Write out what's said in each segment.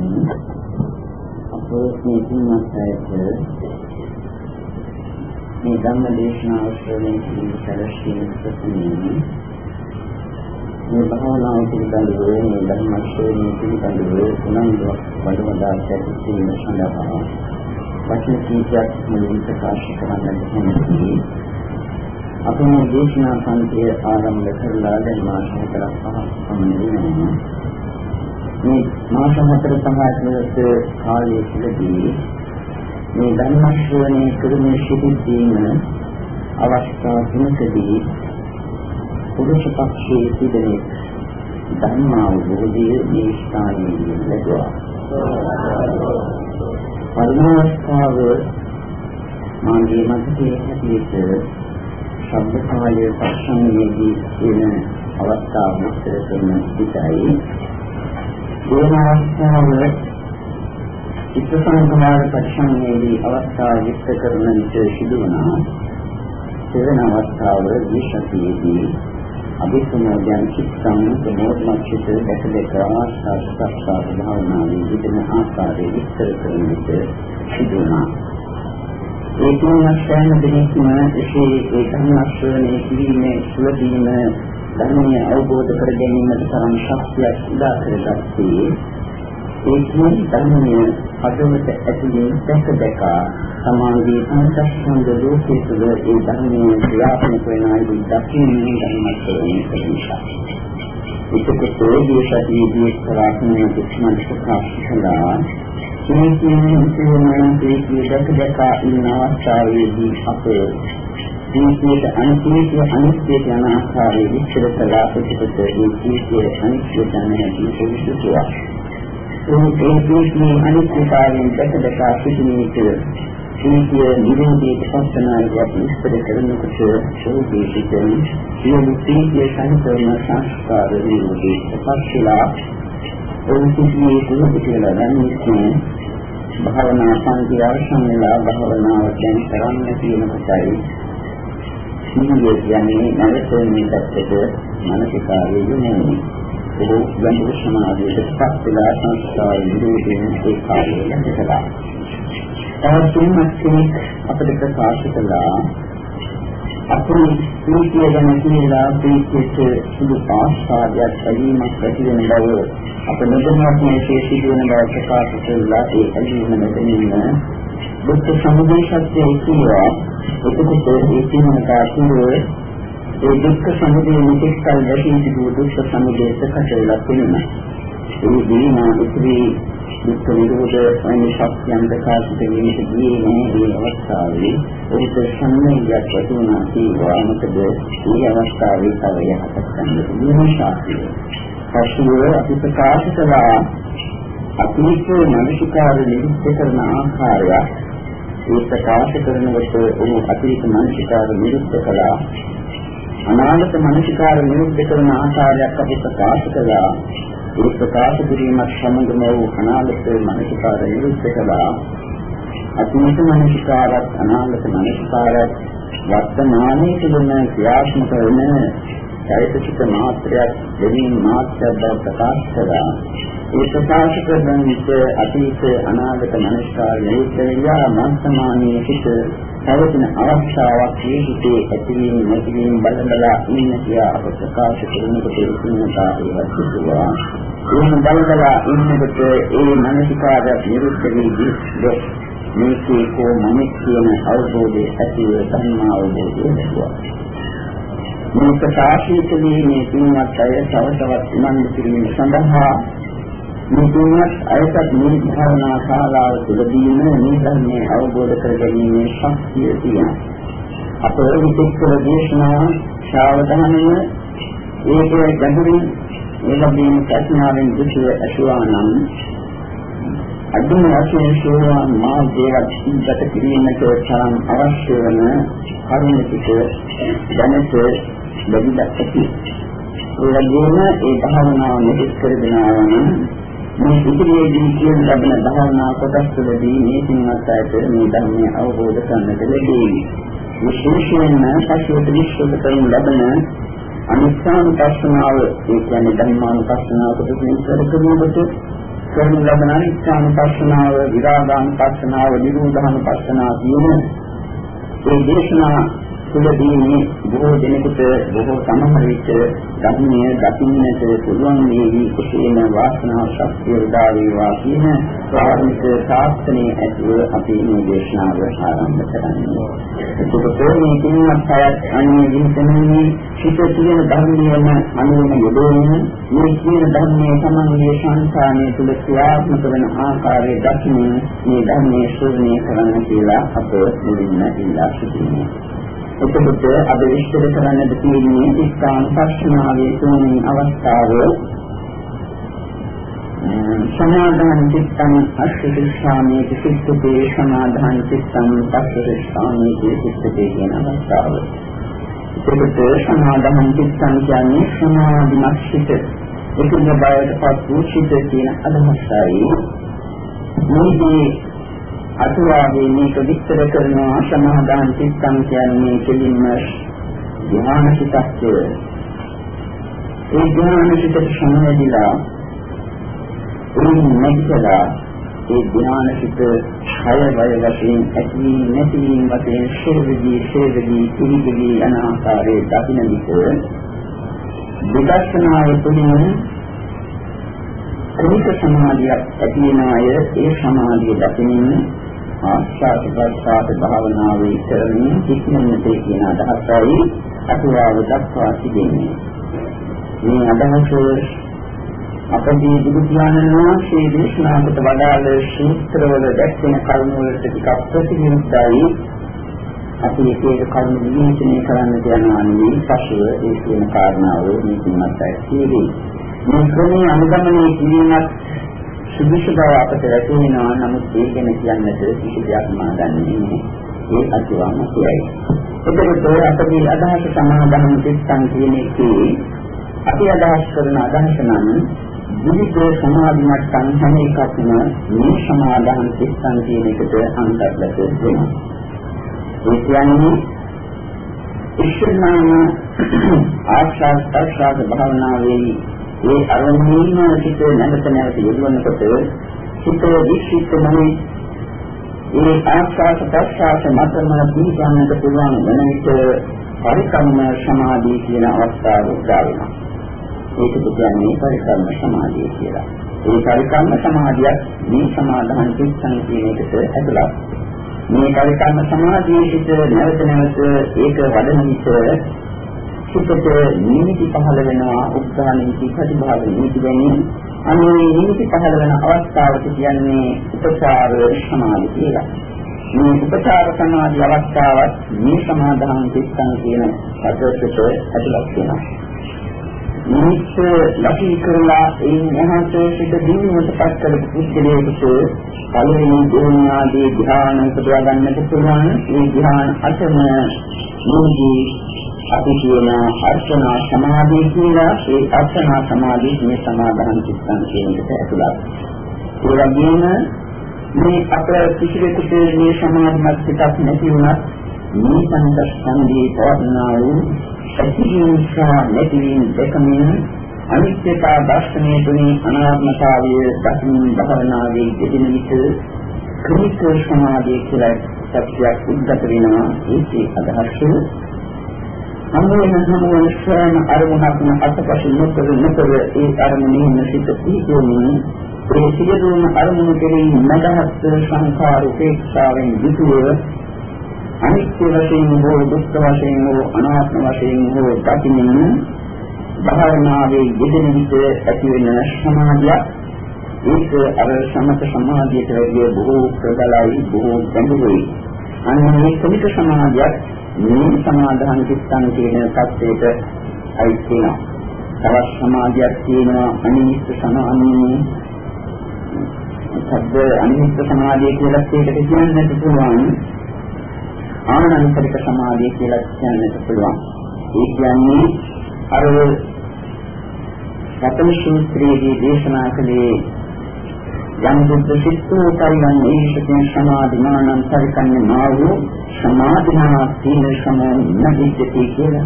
මහත්මයාණනි අපේ මේ තුන්වසරට මේ ධම්ම දේශනාව ශ්‍රවණය කිරීම සැලසීම ප්‍රතිනියම මේ භාවනාව පිළිබඳව මේ ධර්ම ශ්‍රවණය පිළිබඳව උනන්දුවක් වඩවදා සැකසීම සඳහා වචන කීපයක් මුලින් ප්‍රකාශ කරන්නට කැමතියි. අපේ දේශනා පන්තිය ආරම්භ කරලා දැන් මාස හතරක් පහක් පමණ වෙනවා. මේ මාස හතර සමාජයට කාලය තුළදී මේ ධර්ම ශ්‍රවණය කරමින් සිටින අවස්ථා තුනකදී පුරුෂ පක්ෂයේ තිබෙන ධර්ම අවබෝධය මේ ස්ථානයේ ලැබුවා. පරිණාමස්තාව මාගේ මතකයේ හැටියට ශබ්ද කාලයේ පස්සන්නේදී වෙන අවස්ථාව විස්තර කරන විටයි ඒ අවස්ථාව චිත්ත සංස්කාර පරිසංවේදී අවස්ථාව විස්තර කරන විට සිදු වුණා. දෙවන අවස්ථාව විශේෂයේදී අභිසමෝදයන් චිත්තං ප්‍රමෝදමච්චිත දැක දැක ආස්වාද භාවනාවේ විදින ආකාරයේ විස්තර කරන විට සිදු වුණා. ඒ තුනක් යන දෙනෙක්ම එසේ ඒ ධර්මශ්‍රවණය කිරීමේ සුවදීම ධර්මය අවබෝධ කර ගැනීමට තරම් ශක්තියක් උදා කරගත්තේ ඒ කියන්නේ ධර්මය අදමත ඇතුලේ දැක දැක සමාධියේ පංචස්කන්ධ ලෝකයේ තුළ ඒ ධර්මයේ ක්‍රියාත්මක වෙන අයුරු දකින්නේ ධර්මස්වරණය නිසා. ඒකත් ඒ දේශයේදී කරාත්මය දුක්ඛ ප්‍රකාශ කළා. මේ කියන්නේ ඉතින් මේ දැක දැක ඉන්න අවස්ථාවේදී අපේ ජීවිතයේ අනිත්‍යය අනිත්‍යය යන ආකාරයේ විස්තර කළා පිටුපත ඒ ජීවිතයේ අනිත්‍ය දැනෙන විශේෂතුවා. ඒ ජීවිතයේ අනිත්‍යතාවයෙන් දැක දැක සිටිනේක ජීවිතයේ නිරෝධී පස්සනාවක් විස්තර කරනකොට ශෝධී සිටින සියලු ජීවිතයේ සංකල්පන සංස්කාර නිරෝධී පස්සලා ඒ සිටිනේ කුරුප කියලා දැනෙන්නේ භාවනා සංඛ්‍යා සම්මලා භාවනාව දැන් කරන්න කියන කොටයි සීලය කියන්නේ නැවතෙන්නේ පැත්තට මානසිකාරයේ යොමුනේ. ඒ ගැඹුරු සමාධියට පත් වෙලා සංස්කාර නිරෝධයෙන් ඒ කාර්යය ලැබෙනවා. තවත් තුන්ක් කෙනෙක් අපිට ප්‍රකාශ කළා අපේ ප්‍රීතිය ගැන කියලා ප්‍රීතියට සුදු ආස්වාදයක් ලැබීමක් ඇති වෙන බව අප නොදැනුවත් මේ සිදුවන බව ප්‍රකාශ කළා ඒ ඇලීම නැතිවීම බුද්ධ සමුදය සත්‍යය කියනවා එතකොට ඒ කියන කාර්යය ඒ දුක්ඛ සමුදය නිතිස්කල් දැකී සිටු දුක්ඛ සමුදය ප්‍රකට වෙලා තියෙනවා. ඒ දීනා ඉතිරි දුක්ඛ නිරෝධ වන ශක්තියන් ප්‍රකාශ කිරීමට ගියේ නෑ මේ අවස්ථාවේ ඒක සම්මයයක් වතුනා කීවා මොකද මේ අවස්ථාවේ තව යහපත් ගන්න පුළුවන් ශාස්ත්‍රය. පසුව අපි ප්‍රකාශ කළා අතීත මනසිකාර නිරුද්ධ කරන ආකාරය ඒ ප්‍රකාශ කරනකොට ඔහු අතීත මනසිකාර නිරුද්ධ කළා. අනාගත මනසිකාර නිරුද්ධ කරන ආකාරයක් අපි ප්‍රකාශ කළා. ඒ ප්‍රකාශ කිරීමත් සමගම වූ අනාගත මනසිකාර නිරුද්ධ කළා. අතීත මනසිකාරත් අනාගත මනසිකාරත් වර්තමානයේ තිබෙන ක්‍රියාත්මක වෙන චෛතසික මාත්‍රයක් දෙමින් මාත්‍රයක් බව ප්‍රකාශ කළා. ඒ ප්‍රකාශ කරන විට අතීත අනාගත මනස්කාර නිරුද්ධ මන්සමානයේ සිට පවතින අවස්ථාවක් මේ හිතේ ඇතිවීම නැතිවීම බලබලා ඉන්න කියා අප ප්‍රකාශ කරනකොට ඉන්නතාවයවත් සිදුවා. එහෙම බලබලා ඉන්නකොට ඒ මනසිකාර නිරුද්ධ වී ගොස් මේකේ කෝ මනෙක් කියන අවබෝධය ඇතිව ධර්ම අවබෝධය ලැබුවා. මේ ප්‍රකාශය තුළින් මේ තුන්වත් අය තව තවත් උනන්දු කිරීම සඳහා මුතුමත් අයසත් නිර්ධාරණා ශාලාව තුළදීම මේ ධර්මයේ අවබෝධ කර ගැනීමේ ශක්තිය තියෙනවා. අපේ විචක්කල දේශනා ශාවධානය ඒකේ ගැඹුරින් එළඹීම ප්‍රඥාවෙන් දුෂ්‍ය අසුවා නම් අදුම වශයෙන් සෝවාන් මාර්ගයට සිද්ධ කිරීමට තරම් අවශ්‍ය වන කරුණික දැනට ලැබිලා ඇති. ඒ වගේම ඒ භාවනාව නිදිස් කර දෙනවා නම් මේ ඉදිරියේදී කියන ලබන භාවනා කොටස් වලදී මේ සින්වත් අයට මේ ධර්මය අවබෝධ කරගන්නට ලැබෙන්නේ. විශේෂයෙන්ම පසුවට විශ්වද කරන ලබන අනිස්සානුපස්සනාව ඒ කියන්නේ ධර්මානුපස්සනාව කොටසින් කරගෙනකොට කරන ලබන අනිත්‍යානුපස්සනාව, විරාගානුපස්සනාව, නිරෝධානුපස්සනාව කියන ඒ දේශනා තුළදී මේ බොහෝ දෙනෙකුට බොහෝ සමහර විට ධර්මයේ දකින්නට පුළුවන් වේවි කුසේන වාසනාව ශක්තිය උදා වේවා කියන ප්‍රාර්ථනික ශාස්ත්‍රයේ ඇතුළ අපි මේ දේශනාව ආරම්භ කරන්නේ. එතකොට මේ කිනවත් අයත් අන්නේ විහිදෙන්නේ සිත තියෙන ධර්මයේම අනුවම යොදවන මේ කියන ධර්මයේ තමන්ගේ සංස්කාරය තුළ ක්‍රියාත්මක වන ආකාරය දක්මින් මේ ධර්මයේ ශ්‍රවණය කරන්න කියලා අප මුලින්ම ඉල්ලා සිටිනවා. එතකොට අද විස්තර කරන්නට තියෙන්නේ ස්ථාන පස්සනාවේ තුන්වෙනි අවස්ථාව සමාධාන චිත්තං අෂ්ඨිෂාමේ චිත්තේ සමාධාන චිත්තං පස්සරිෂාමේ චිත්තේ කියන අවස්ථාව. එතකොට සමාධාන චිත්තං කියන්නේ සමාධිමත් සිත. ඒකෙන් බයට පත් වූ සිත කියන අදහසයි. මේකේ අතුවාගේ මේක විස්තර කරනවා සමාදාන චිත්තම් කියන්නේ කෙලින්ම ධ්‍යාන සිතක්ය. ඒ ධ්‍යාන සිතට සමවැදිලා උන් නැතිලා ඒ ධ්‍යාන සිත හය වය වශයෙන් ඇති නැති වශයෙන් ශේවදී ශේවදී පිළිගී යන ආකාරයේ දකින්න විට විදර්ශනාය තුළින් ක්‍රමික සමාධියක් ඇති වෙන අය ඒ සමාධිය දකිනින් ආස්වාද ප්‍රසආද භාවනාවේ කරමින් සිටින්නට කියන අදහසයි අතුරාව දක්වා තිබෙන්නේ. මේ අදහස අපගේ බුදු පියාණන් වහන්සේ දේශනා කොට වදාළ සූත්‍රවල දැක්වෙන කරුණු වලට ටිකක් ප්‍රතිවිරුද්ධයි. අපි එක එක කරුණු විශ්ලේෂණය කරන්න යනවා නෙවෙයි පසුව ඒ කියන කාරණාව මේ කිමත් ඇයි. මේ ක්‍රමයේ අනුගමනය කිරීමත් සුදුසු බව අපට වැටහෙනවා නමුත් ඒ ගැන කියන්නට කිසි දෙයක් මා දන්නේ නැහැ. ඒ අතිවම කියයි. එතකොට අපගේ අදහස සමාදම් චිත්තං කියන එකේ අපි අදහස් කරන අදහස නම් විවිධ සමාධිමත් සංහම එකක්ම මේ සමාදම් චිත්තං කියන එකට අන්තර්ගත වෙනවා. ඒ කියන්නේ ඉස්සල්ලාම ආශාස් ප්‍රසාද භාවනාවේ ඒ අරමුණේම සිට නැවත නැවත යෙදවනකොට සිත විශ්ිත මොහේ ඒ ආස්වාද ප්‍රසආස මතම දීගන්නට පුළුවන් වෙන විට පරිකම්ම සමාධිය කියන අවස්ථාව උදා වෙනවා. ඒක කියන්නේ පරිකම්ම සමාධිය කියලා. ඒ පරිකම්ම සමාධියක් මේ සමාධාන චිත්තං කියන එකට ඇතුළත්. මේ පරිකම්ම සමාධියේ සිට නැවත නැවත ඒක වඩන විට සිතට නිමිති පහළ වෙනවා උත්සාහ නිමිති ප්‍රතිභාව නිමිති ගැනීම අනේ නිමිති පහළ වෙන අවස්ථාවට කියන්නේ උපචාර සමාධි කියලා. මේ උපචාර සමාධි අවස්ථාවත් මේ සමාදාන චිත්තං කියන පදයට ඇතුළත් වෙනවා. මිනිස් ලකී කරලා ඒ මහත් සිත දිනුවට පත් කළ පුද්ගලයෙකුට පළවෙනි දෙවෙනි ආදී ධ්‍යාන උපදවා ගන්නට පුළුවන්. මේ ධ්‍යාන අතම නිදී අපි කියන අර්චනා සමාධිය කියලා ඒ අර්චනා සමාධිය මේ සමාධන චිත්තං කියන එකට ඇතුළත්. ඒ වගේම මේ අප කිසිවෙකුට මේ සමාධිමත් සිතක් නැති වුණත් මේ සංස්කන්ධයේ පවර්ණා වූ සත්‍යීන්සා නැතිවීම දෙකමින් අනිත්‍යතා දර්ශනය තුළින් අනාත්මතාවය දකින්න භවනාවේ යෙදෙන විට ක්‍රික සමාධිය කියලා සත්‍යයක් උද්ගත වෙනවා ඒකේ අදහස හමුවෙන හමුවෙන ශ්‍රේණ අරමුණක්ම අතපසු නොකර නොකර ඒ අරමුණේ සිට පිහිටුවමින් ඒ සියලුම අරමුණු කෙරෙහි මදහත් සංඛාර උපේක්ෂාවෙන් යුතුව අනිත්‍ය වශයෙන් හෝ දුක්ඛ වශයෙන් හෝ අනාත්ම වශයෙන් හෝ දකිමින් භාවනාවේ යෙදෙන විට ඇති වෙන සමාධිය. ඒක අර සමත සමාධියට වැඩිය බොහෝ ප්‍රබලයි බොහෝ ගැඹුරුයි. අන්න මේ ක්‍රමික සමාධියක් මේ සමාධාන චිත්තං කියන தත්ත්වයට අයිති වෙනවා. තවත් සමාධියක් තියෙනවා අනිමිත් සමාධිය. සද්ද අනිමිත් සමාධිය කියලා ඒකට කියන්නත් පුළුවන්. ආනන්තරික සමාධිය කියලා කියන්නත් පුළුවන්. ඒ කියන්නේ අර සතම සූත්‍රයේදී දේශනා කළේ යම් බුද්ධ සිත්තෝ කයින් ඒකෙන් සමාධිමානං පරිකන්නේ මාවෝ සමාධිනා සීල සමෝ නැගිටති කියලා.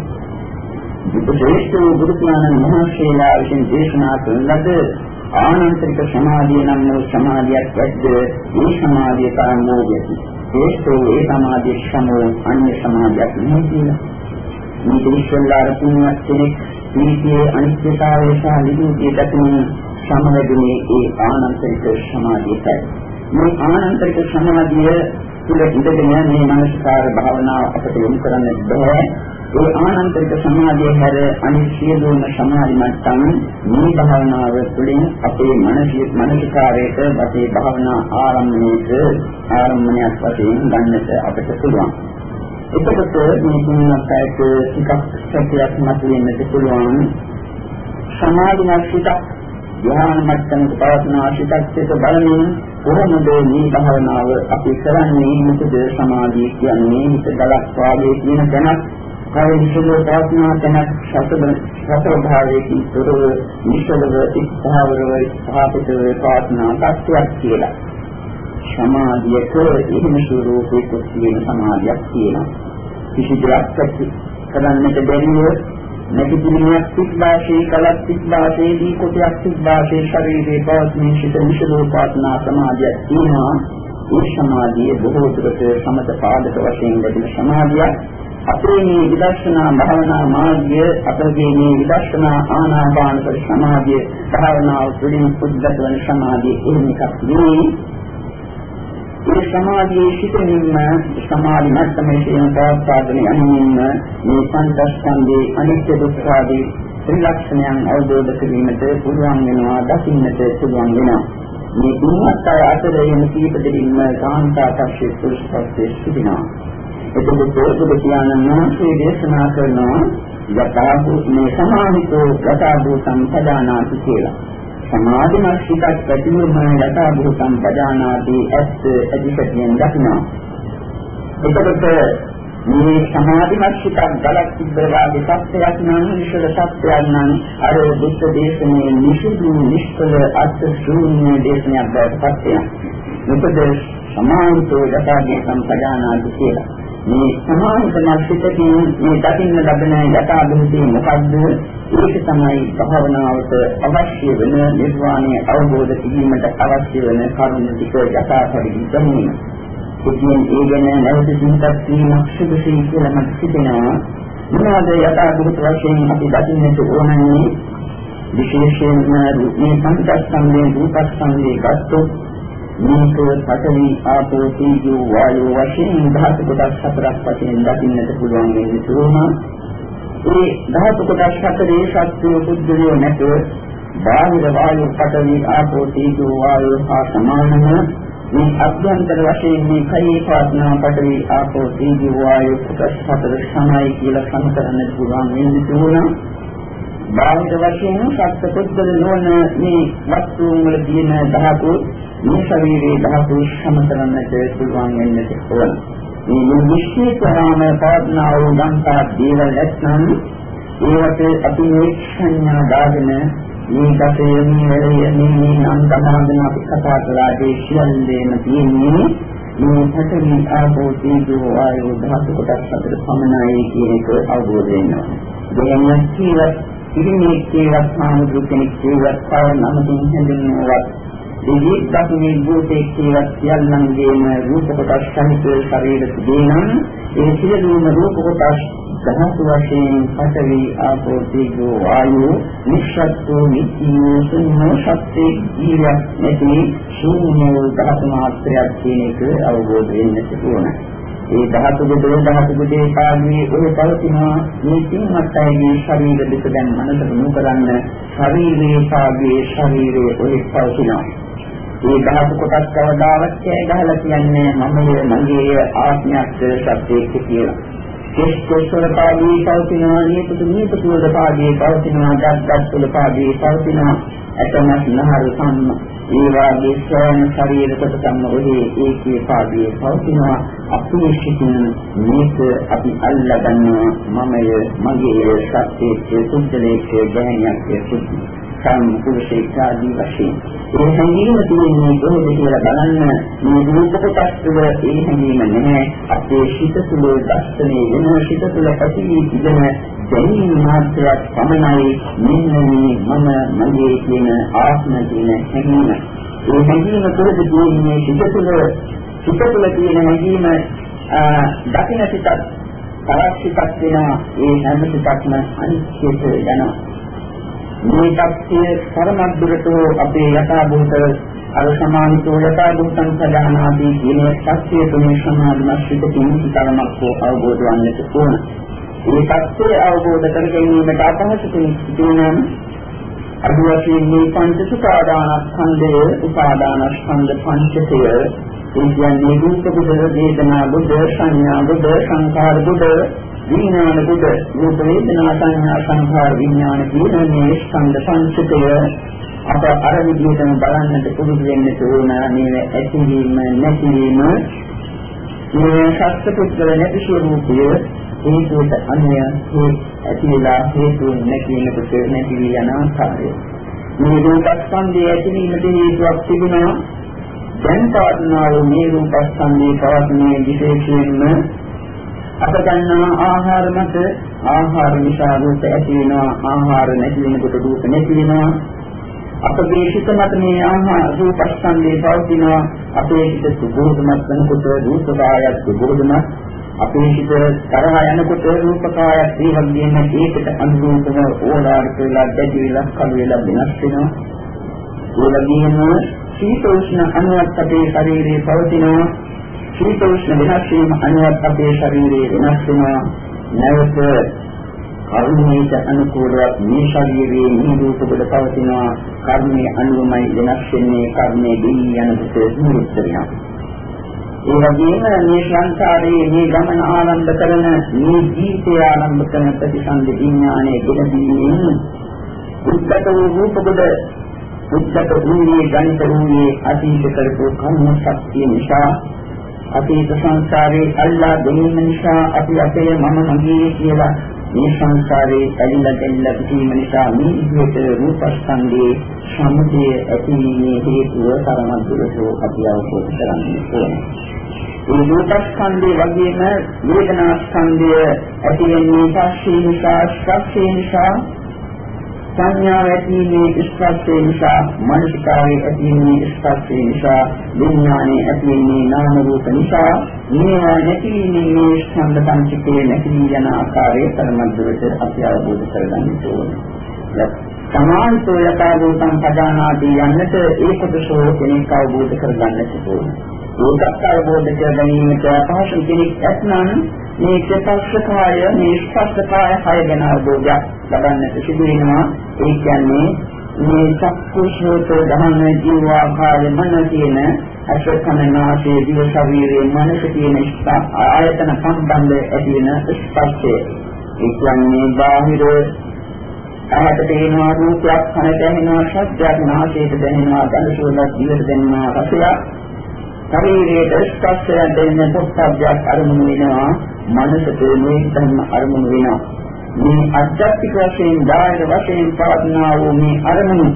බුදුදේශෝ බුදු පියාණන් මහසීලා විසින් දේශනා කරන ලද ආනන්තරික සමාධිය නම් වූ සමාධියක් ඇද්ද මේ සමාධිය තරම් වූ ඒකෝ ඒ සමාධිය සමෝ අන්‍ය සමාධියක් නෙවෙයි කියලා. මේ ඉස්සල්ලාර පුණ්‍යත් කෙනෙක් නීතියේ අනිත්‍යතාවය සහ විදුතිය දකින සමවැදුනේ ඒ ආනන්තරික සමාධියයි. මේ ආනන්තරික සමාධිය තුළ ඉඳගෙන මේ මානසිකාර භාවනාව අපට යොමු කරන්න බෑ. ඒ ආනන්තරික සමාධිය හැර අනිත් සියලුම සමාධි මට්ටම් මේ භාවනාව තුළින් අපේ මානසික මානසිකාරයට අපේ භාවනා ආරම්භණයට ආරම්භණයක් වශයෙන් ගන්නට අපට පුළුවන්. එතකොට මේ තුනකට ටිකක් සත්‍යයක් මතුවෙන්නට පුළුවන්. සමාධිමත් සිතක් ධ්‍යාන මට්ටමක පවත්න ආශිතක්ෂේත බලමින් කොහොමද මේ භාවනාව අපි කරන්නේ මොකද සමාධිය කියන්නේ හිත ගලක් වාගේ කියන තැනක් කය විසුද්ධ ප්‍රාර්ථනා තැනක් සතර සතර භාවයකින් තොරව නිශ්චලව ඉස්හාවරව ස්ථාපිතව ප්‍රාර්ථනා තත්ත්වයක් කියලා. සමාධියක එහෙම ස්වરૂපයක තියෙන සමාධියක් තියෙනවා. කිසි දෙයක් කරන්නට බැරිව නැති පිළිමයක් සිත්වාසේ කලක් සිත්වාසේදී කොටයක් සිත්වාසේ ශරීරයේ පවත්මින් සිට විසුද්ධ ප්‍රාර්ථනා සමාධියක් තියෙනවා. ඒ සමාධිය බොහෝ දුරට සමත පාදක වශයෙන් ලැබෙන සමාධියක්. අපේ මේ විදර්ශනා භාවනා මාර්ගය අපගේ මේ විදර්ශනා ආනාපාන සමාධිය භාවනාව තුළින් උද්ගත වන සමාධිය එහෙම එකක් නෙවෙයි. මේ සමාධියේ සිටින්න සමාධි මට්ටමේ තියෙන ප්‍රාර්ථනාවේ අනුමින්න මේ පංචස්කන්ධයේ අනිත්‍ය දුක්ඛ ආදී ත්‍රිලක්ෂණයන් අවබෝධ කිරීමට පුළුවන් වෙනවා දකින්නට පුළුවන් වෙනවා. මේ දුන්නත් අතර යන කීප දෙකින්ම කාන්තා පක්ෂයේ පුරුෂ පක්ෂයේ සිටිනවා. එතකොට බුදු පියාණන් වහන්සේ දේශනා කරනවා යථාභූත මේ සමාහිතෝ යථාභූතං පදානාති කියලා. සමාධිමත් සිතක් ඇතිවම යථාභූතං පදානාති ඇත්ත ඇතිසතියෙන් දකිනවා. එතකොට මේ සමාධිමත් සිතක් ගලක් තිබ්බවාගේ සත්‍යයක් නම් විශේෂ සත්‍යයක් නම් අර බුද්ධ දේශනේ නිසුදු නිෂ්කල අර්ථ ශූන්‍ය දේශනයක් බවට පත් වෙනවා. මොකද සමාහිතෝ යථාභූතං පදානාති කියලා. මේ සමාහිතන සිතකින් මේ දකින්න ලබන යථාභූතය මොකද්ද? ඒක තමයි භාවනාවට අවශ්‍ය වෙන නිර්වාණය අවබෝධ කිරීමට අවශ්‍ය වෙන කරුණු ටික යථාපරිදි දැනීම. ඉතින් ඒ ගැන නැවත සිතක් වීමක් සුදුසුයි කියලා මට හිතෙනවා. මොනවද යථාභූත වශයෙන් අපි දකින්නට ඕනන්නේ? විශේෂයෙන්ම මේ පංචස්කන්ධයේ රූපස්කන්ධයේ ගත්තොත් මේක පඨවි ආපෝ තේජෝ වායෝ වශයෙන් ධාතු කොටස් හතරක් වශයෙන් දකින්නට පුළුවන් වෙන්නේ තුරුම ඒ ධාතු කොටස් හතරේ සත්‍ය පුද්ගලයෝ නැතුව බාහිර වායු පඨවි ආපෝ තේජෝ වායෝ හා සමානව මේ අභ්‍යන්තර වශයෙන් මේ කයේ පාත්නා පඨවි ආපෝ තේජෝ වායෝ කොටස් හතර සමයි කියලා සම්කරන්න පුළුවන් වෙන්නේ තුරුම බාහිර වශයෙන් සත්‍ය පුද්ගල නොවන මේ වස්තුන් වල තියෙන ධාතු මේ ශරීරයේ ධාතු සමතරන්නට පුළුවන් වෙන්නට ඕන. මේ නිශ්චිතවම පවත්නා වූ ලංකා දේවල් නැත්නම් ඒවට අපි මේ සංඥා දාගෙන මේ කතේ මේ වෙලේ මේ නම් සමාදන අපි කතා කළා ඒ සියල්ලේම තියෙන්නේ මේ පතරි ආපෝ තේජෝ වායෝ ධාතු කොටස් අතර සමනයි කියන එක අවබෝධ වෙනවා. දෙයන්වත් කීවත් ඉරිමේ කීවත් සාමුද්‍ර කෙනෙක් කීවත් තව නමකින් හැඳින්වුවත් දෙවි දකුණේ භූතේ කියලා සියල්ලන්ගේම රූප කොටස් සහිත ශරීර තිබෙනම් ඒ සියලුම රූප කොටස් ධාතු වශයෙන් පඨවි ආපෝ තේජෝ වායු නිශ්ශබ්දෝ නිත්‍යෝ සුන්නෝ සත්‍යේ ජීවයක් නැති ශූන්‍ය ධාතු මාත්‍රයක් කියන එක අවබෝධ වෙන්නට ඕන. ඒ ධාතු දෙකේ ධාතු දෙකේ කාර්යයේ ඔය පවතිනවා මේ තින්වත් අයගේ ශරීර දෙක දැන් මනසට නු කරන්න ශරීරයේ කාර්යයේ ශරීරයේ ඔය පවතිනවා. මේ ධාතු කොටස් කවදාවත් කෑ ගහලා කියන්නේ මමයේ මගේ ආත්මයක් සත්‍යයක් කියලා. කෙස් කොස්වල පාදී පවතිනවා නියපොතු නියපොතු වල පාදී පවතිනවා දත් වල පාදී පවතිනවා. ඇතමත් නහර සම්ම. ඒ වාගේ ස්වයං ශරීර කොටසම ඔහි ඒකේ පාදී පවතිනවා. අපි සිටින මේක අපි අල්ලගන්නවා. මමය මගේ සත්‍යයේ සුද්ධලේඛයේ ගැහණියක් සුද්ධ. කර්ම කුලශේඛ ආදී වශයෙන්. ඒ හැඟීම තියෙන්නේ කොහොමද කියලා බලන්න මේ රූප කොටස් තුළ ඒ හැඟීම නැහැ. අපේ සිත තුළ දර්ශනය වෙන සිත තුළ ඇති තිබෙන දැනීම මාත්‍රයක් පමණයි මෙන්න මේ මම මගේ කියන ආත්ම කියන හැඟීම. ඒ හැඟීම තුළද තියෙන්නේ සිත තුළ සිත තුළ තියෙන හැඟීම දකින්න සිතක් තවත් සිතක් වෙනවා ඒ හැම සිතක්ම අනිත්‍යයට යනවා මේ தත්ත්වය පරමද්දුරට අපේ යථාභූත අර සමානිතෝ යථාභූතං සදානාදී කියන සත්‍ය තුනේ සමාධිමත් සිතකින් තරමක් හෝ අවබෝධ වන්නට ඕන. මේ தත්ත්වය අවබෝධ කර ගැනීමට අපහසු කෙනෙක් අද වශයෙන් මේ පංච සුපාදානස්කන්ධය උපාදානස්කන්ධ පංචකය ඒ කියන්නේ රූප බුද වේදනා බුද සංඥා බුද සංඛාර බුද විඥාන බුද රූප වේදනා සංඥා සංඛාර විඥාන කියන මේ ස්කන්ධ පංචකය අප අර විදිහටම බලන්නට පුරුදු වෙන්න ඕන මේ ඇතිවීම නැතිවීම. මේ සත්පුද්ගල නැති ස්වરૂපය හේතුවට අන්‍ය ඇතිලා හේතු නැති වෙනකොට නැති වී යන ආකාරය. මේ රූපස්කන්ධයේ ඇතිවීමට හේතුවක් තිබුණා. දැන් පවත්නා වූ මේ රූපස්කන්ධයේ පවත්නේ විශේෂයෙන්ම අප ගන්නා ආහාර මත ආහාර නිසා රූප ඇති වෙනවා ආහාර නැති වෙනකොට රූප නැති වෙනවා. අපගේ සිත මත මේ ආහාර රූප ස්කන්ධේ පවතිනවා. අපේ සිත සුබෝධමත් වෙනකොට රූප කායත් සුබෝධමත්. අපේ සිත තරහ යනකොට රූප කායත් ඒ වගේම ඒකට අනුරූපව ඕලාරික වෙලා දැඩි වෙලා කළු වෙලා වෙනස් වෙනවා. ඒ වගේම සීත උෂ්ණ අනුවත් අපේ ශරීරයේ පවතිනවා. සීත උෂ්ණ වෙනස් වීම අනුවත් අපේ ශරීරයේ වෙනස් වෙනවා. නැවත කර්මයට අනුකූලව මේ ශරීරයේ මේ රූපවල පවතිනවා. කර්මයේ අනුමයි වෙනස් වෙන්නේ. කර්මයේ දී යන කොට නිරුත් වෙනවා. ඒ වගේම මේ සංසාරයේ මේ ගමන ආරම්භ කරන මේ ජීවිතය ආරම්භ කරන ප්‍රතිසන්දි විඥානයේ දෙදීමින් උත්තර වූ රූපවල උත්තර වූයේ ගණිත වූයේ අතීත කරපු කර්ම ශක්තිය නිසා අතීත සංසාරේ අල්ලා ගැනීම නිසා අපි අපේ මම මගේ කියලා මේ සංසාරේ ඇලිලා දෙල්ලා පිටීම නිසා මේ විදිහට රූපස්කන්ධයේ සමුදය ඇතිවීමේ හේතුව තරමද්දුරට අපි අවබෝධ කරගන්න ඕනේ. ඒ රූපස්කන්ධය වගේම වේදනාස්කන්ධය ඇති වෙන්නේ පස්සේ නිසා ස්පර්ශේ නිසා සංඥාව ඇතිවීමේ ස්පර්ශය නිසා මනසිකාවේ ඇතිවීමේ ස්පර්ශය නිසා විඥානයේ ඇතිවීමේ නාම රූප නිසා මේවා නැතිවීමේ මේ ස්කන්ධ පංචකයේ නැති යන ආකාරය තරමද්දවට අපි අවබෝධ කරගන්න ඕනේ. සමාන්තෝ යථාභූතං පජානාති යන්නට ඒ කොටසෝ කෙනෙක් අවබෝධ කරගන්නට ඕනේ. ඒකත් අවබෝධ කර ගැනීමට අපහසු කෙනෙක් ඇතනම් මේ චතස්සකාය මේ ස්පස්සකාය හය ගැන අවබෝධයක් ලබන්නට සිදු වෙනවා ඒ කියන්නේ මේ චක්කුෂෝත දහන ජීවාකාරය මන කියන අසකනාසේ දිව ශරීරයේ මනස කියන ආයතන සම්බන්ධය ඇති වෙන ස්පර්ශය ඒ කියන්නේ බාහිර ඇහැට පේනවා රූපයක් කනට ඇහෙනවා ශබ්දයක් නාසයට දැනෙනවා ගඳ සුවඳක් දිවට දැනෙනවා රසයක්. ශරීරයේ ස්පර්ශයෙන් දැනෙන පොට්ටබ්බයක් අරමුණු වෙනවා. මනසට මේ ධර්ම අරමුණු වෙනවා. මේ අධ්‍යාත්මික වශයෙන් ධායක වශයෙන් පවත්නා වූ මේ අරමුණු.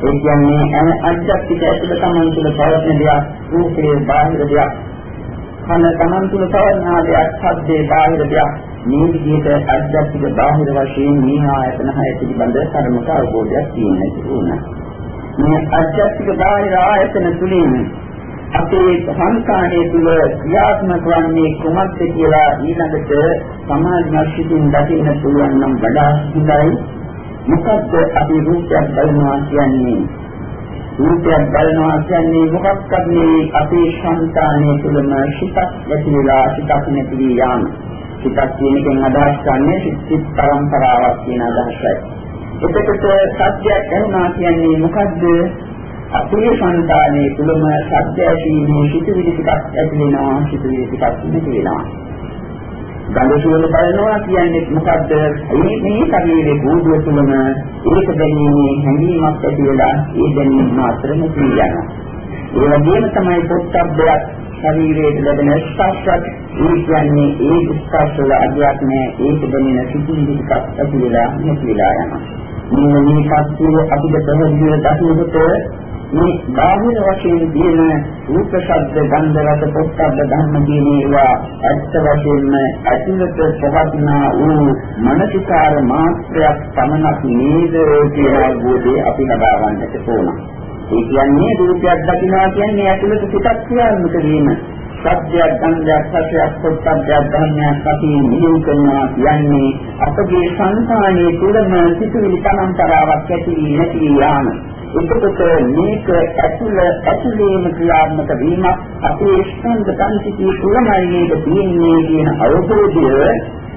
ඒ කියන්නේ අධ්‍යාත්මික ඇතුළ තමන් තුළ පවත්න දෙයක් රූපේ බාහිර දෙයක්. කන තමන් තුළ පවත්නා දෙයක් ශබ්දේ බාහිර දෙයක්. මේ විදිහට අධ්‍යාත්මික බාහිර වශයෙන් මේ ආයතන හය පිළිබඳ කර්මක අවබෝධයක් තියෙන්න ඕන. මේ අධ්‍යාත්මික බාහිර ආයතන තුලින් අපේ සංකාණය තුල ක්‍රියාත්මක වන්නේ කුමක්ද කියලා ඊළඟට සමාජමත් සිතින් දකින්න පුළුවන් නම් වඩා හොඳයි. මොකක්ද අපි රූපයක් බලනවා කියන්නේ? රූපයක් බලනවා කියන්නේ මොකක්ද මේ අපේ සංකාණය තුලම සිතක් ඇති වෙලා සිතක් නැති යාම. සිතක් කියන එකෙන් අදහස් ගන්න සිත් පරම්පරාවක් කියන අදහසයි. එතකොට සත්‍යයක් ඇහුණා කියන්නේ මොකද්ද? අපේ සංකාණයේ තුලම සත්‍ය ඇතිවීමේ සිතුවිලි ටිකක් ඇති වෙනවා සිතුවිලි ටිකක් නැති වෙනවා ගඳ සුවඳ බලනවා කියන්නේ මොකද්ද මේ මේ ශරීරයේ භූතය තුලම ඒක දැනීමේ හැඟීමක් ඇති වෙලා ඒ දැනීම මාත්‍ර නැති යනවා ඒ වගේම තමයි පොට්ටබ්බයක් ශරීරයේ ලැබෙන ස්පර්ශත් ඒ කියන්නේ ඒ ස්පර්ශ වල අධ්‍යාත්මය ඒක දැනෙන සිතුවිලි ටිකක් ඇති වෙලා නැති වෙලා යනවා. මෙන්න මේ සත්‍යය අපිට පැහැදිලිව දකිනකොට මේ බාහිර වශයෙන් තියෙන රූප ශබ්ද ගන්ධ රස පොට්ටබ්බ ධම්ම කියන ඒවා ඇත්ත වශයෙන්ම ඇතුළත පවතිනා වූ මනසිකාර මාත්‍රයක් පමණක් නේද කියන අවබෝධය අපි ලබා ගන්නට ඕන. ඒ කියන්නේ රූපයක් දකිනවා කියන්නේ ඇතුළත පිටක් ක්‍රියාත්මක වීම. සත්‍යයක් ගන්ධයක් සත්‍යයක් පොට්ටබ්බයක් ධර්මයක් අපි නියම කරනවා කියන්නේ අපගේ සංසාරයේ තුලම සිතුවිලි තමන්තරාවක් ඇති නැති යාම. එතකොට මේක ඇතුළ ඇතුළේම ක්‍රියාත්මක වීමක් අපේ ස්කන්ධ සංසිතිය තුලමයි මේක තියෙන්නේ කියන අවබෝධය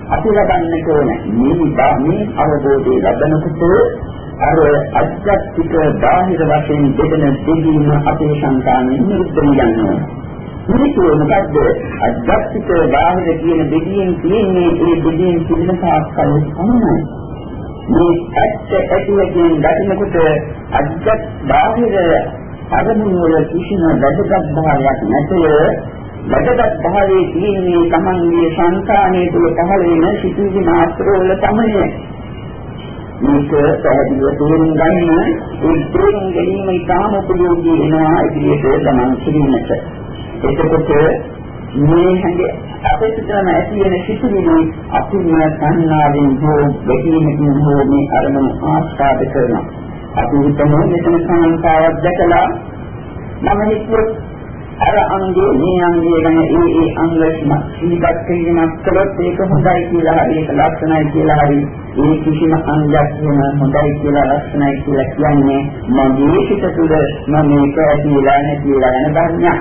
අපි ලබන්නට ඕනේ. මේ මේ අවබෝධය ලැබෙනකොට අර අධ්‍යාත්මික බාහිර වශයෙන් දෙදෙන දෙදීම අපේ සංකාමයෙන් නිරුද්ධ වෙනවා. හේතුව මොකද්ද? අධ්‍යාත්මික බාහිර කියන දෙවියන් තියෙන්නේ ඒ දෙවියන් පිළිම සාස්කල් පමණයි. මේ ඇත්ත ඇතුළතින් දකින්නකොට අධ්‍යාත් බාහිර අරමුණු වල කිසිම වැදගත් භාවයක් නැතය. වැදගත් භාවයේ තියෙන්නේ Tamanගේ සංකාණයේ තුල පහළ වෙන සිටිවි මාත්‍ර වල පමණයි. මේක පැහැදිලිව තේරුම් ගන්න ඒ තේරුම් ගැනීම ඉතාම උපයෝගී වෙනවා ඉදිරියට ගමන් කිරීමට. එතකොට මේ හැඟේ අපේ සිතන ඇති වෙන සිතුවිලි අපිම සංනාවෙන් හෝ දෙකීමකින් හෝ මේ අරමුණු ආස්වාද කරනවා. අපි හිතමු මෙතන සංකාවක් දැකලා මම හිතුවොත් අර අංගේ මේ අංගේ ගැන ඒ ඒ අංග සිහිපත් කිරීමක් කළොත් ඒක හොඳයි කියලා හරි ඒක ලක්ෂණයි කියලා හරි ඒ කිසිම අංගයක් වෙන හොඳයි කියලා ලක්ෂණයි කියලා කියන්නේ මගේ සිත තුළ මම මේක ඇතිලා නැතිලා යන ධර්මයක්.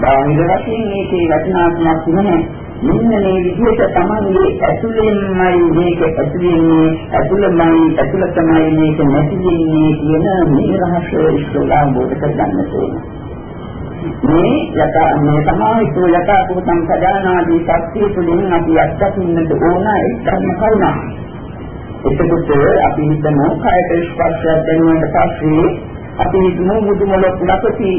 බාහිර වශයෙන් මේකේ වටිනාකමක් නැහැ. මෙන්න මේ විදිහට තමයි ඇතුළෙන්මයි මේක ඇතුළෙන්නේ ඇතුළමයි ඇතුළතමයි මේක නැති වෙන්නේ කියන මේ රහස්‍ය ඉස්සලා අවබෝධ කරගන්න ඕනේ. මේ යථා මේ සමාහිතෝ යථා කුතං සදානාදී සත්‍ය තුළින් අපි අත්දකින්නට ඕන ඒ ධර්ම කරුණා. එතකොට අපි හිතමු කායක ස්පර්ශයක් දැනුමට පස්සේ අපි හිතමු මුදු මොලොක් ලකති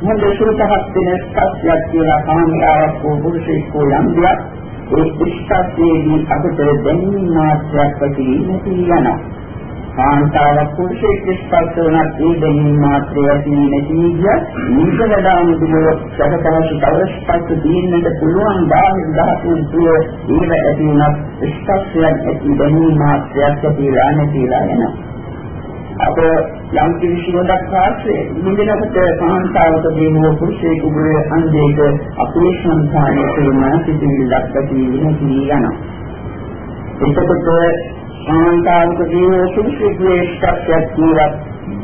හොඳ සුරතහත් වෙන ස්පර්ශයක් කියලා කාමිකාවක් හෝ පුරුෂයෙක් හෝ යම් දෙයක් ඒ ස්පර්ශයේදී අපට දැනීම මාත්‍රයක් පැතිරී නැති යනවා. කාන්තාවක් පුරුෂයෙක් ස්පර්ශ වුණත් ඒ දැනීම මාත්‍රය ඇති නැති ගිය නික වඩා මුදුව සැකසහසු තව ස්පර්ශ දීන්නට පුළුවන් බාහිර ධාතුන් තුළ ඒව ඇති වුණත් ස්පර්ශයක් ඇති දැනීම මාත්‍රයක් ඇතිලා නැතිලා යනවා. අප යම් කිසි රොඩක් පාස්සේ මුදිනකට සාන්තාවකදී හෝ පුරුෂයෙකුගේ අන්දේක අපේ සංසාරයේ තුරම සිටිවිලක් ඇති නැති යනවා. එතකොට සාන්තාවකදී හෝ පුරුෂයෙකුගේ ස්ථත්‍යයක් කියවත්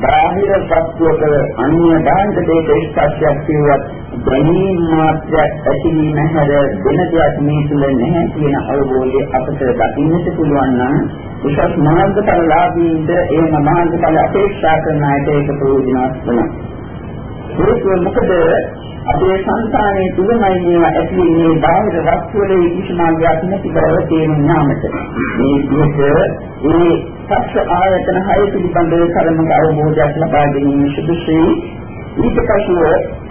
බාහිර සත්‍යක අන්‍ය බාහිර දෙයක ස්ථත්‍යයක් කියවත් දැනීම මාත්‍රයක් ඇතිවීම හැර වෙන දෙයක් මේ තුල නැහැ කියන අවබෝධය අපට දකින්නට පුළුවන් නම් උසස් මාර්ගඵල ලාභීන්ද එහෙම මාර්ගඵල අපේක්ෂා කරන අයට ඒක ප්‍රයෝජනවත් වෙනවා. ඒක මොකද අපේ සංසාරයේ තුලමයි මේවා ඇති වෙන්නේ බාහිර වස්තු වල කිසිම ආගයක් නැති බව තේරුම් යාමට. මේ විදිහට මේ සත්‍ය ආයතන හය පිළිබඳව කර්මක අවබෝධයක් ලබා ගැනීම සුදුසුයි. ඊට පස්ව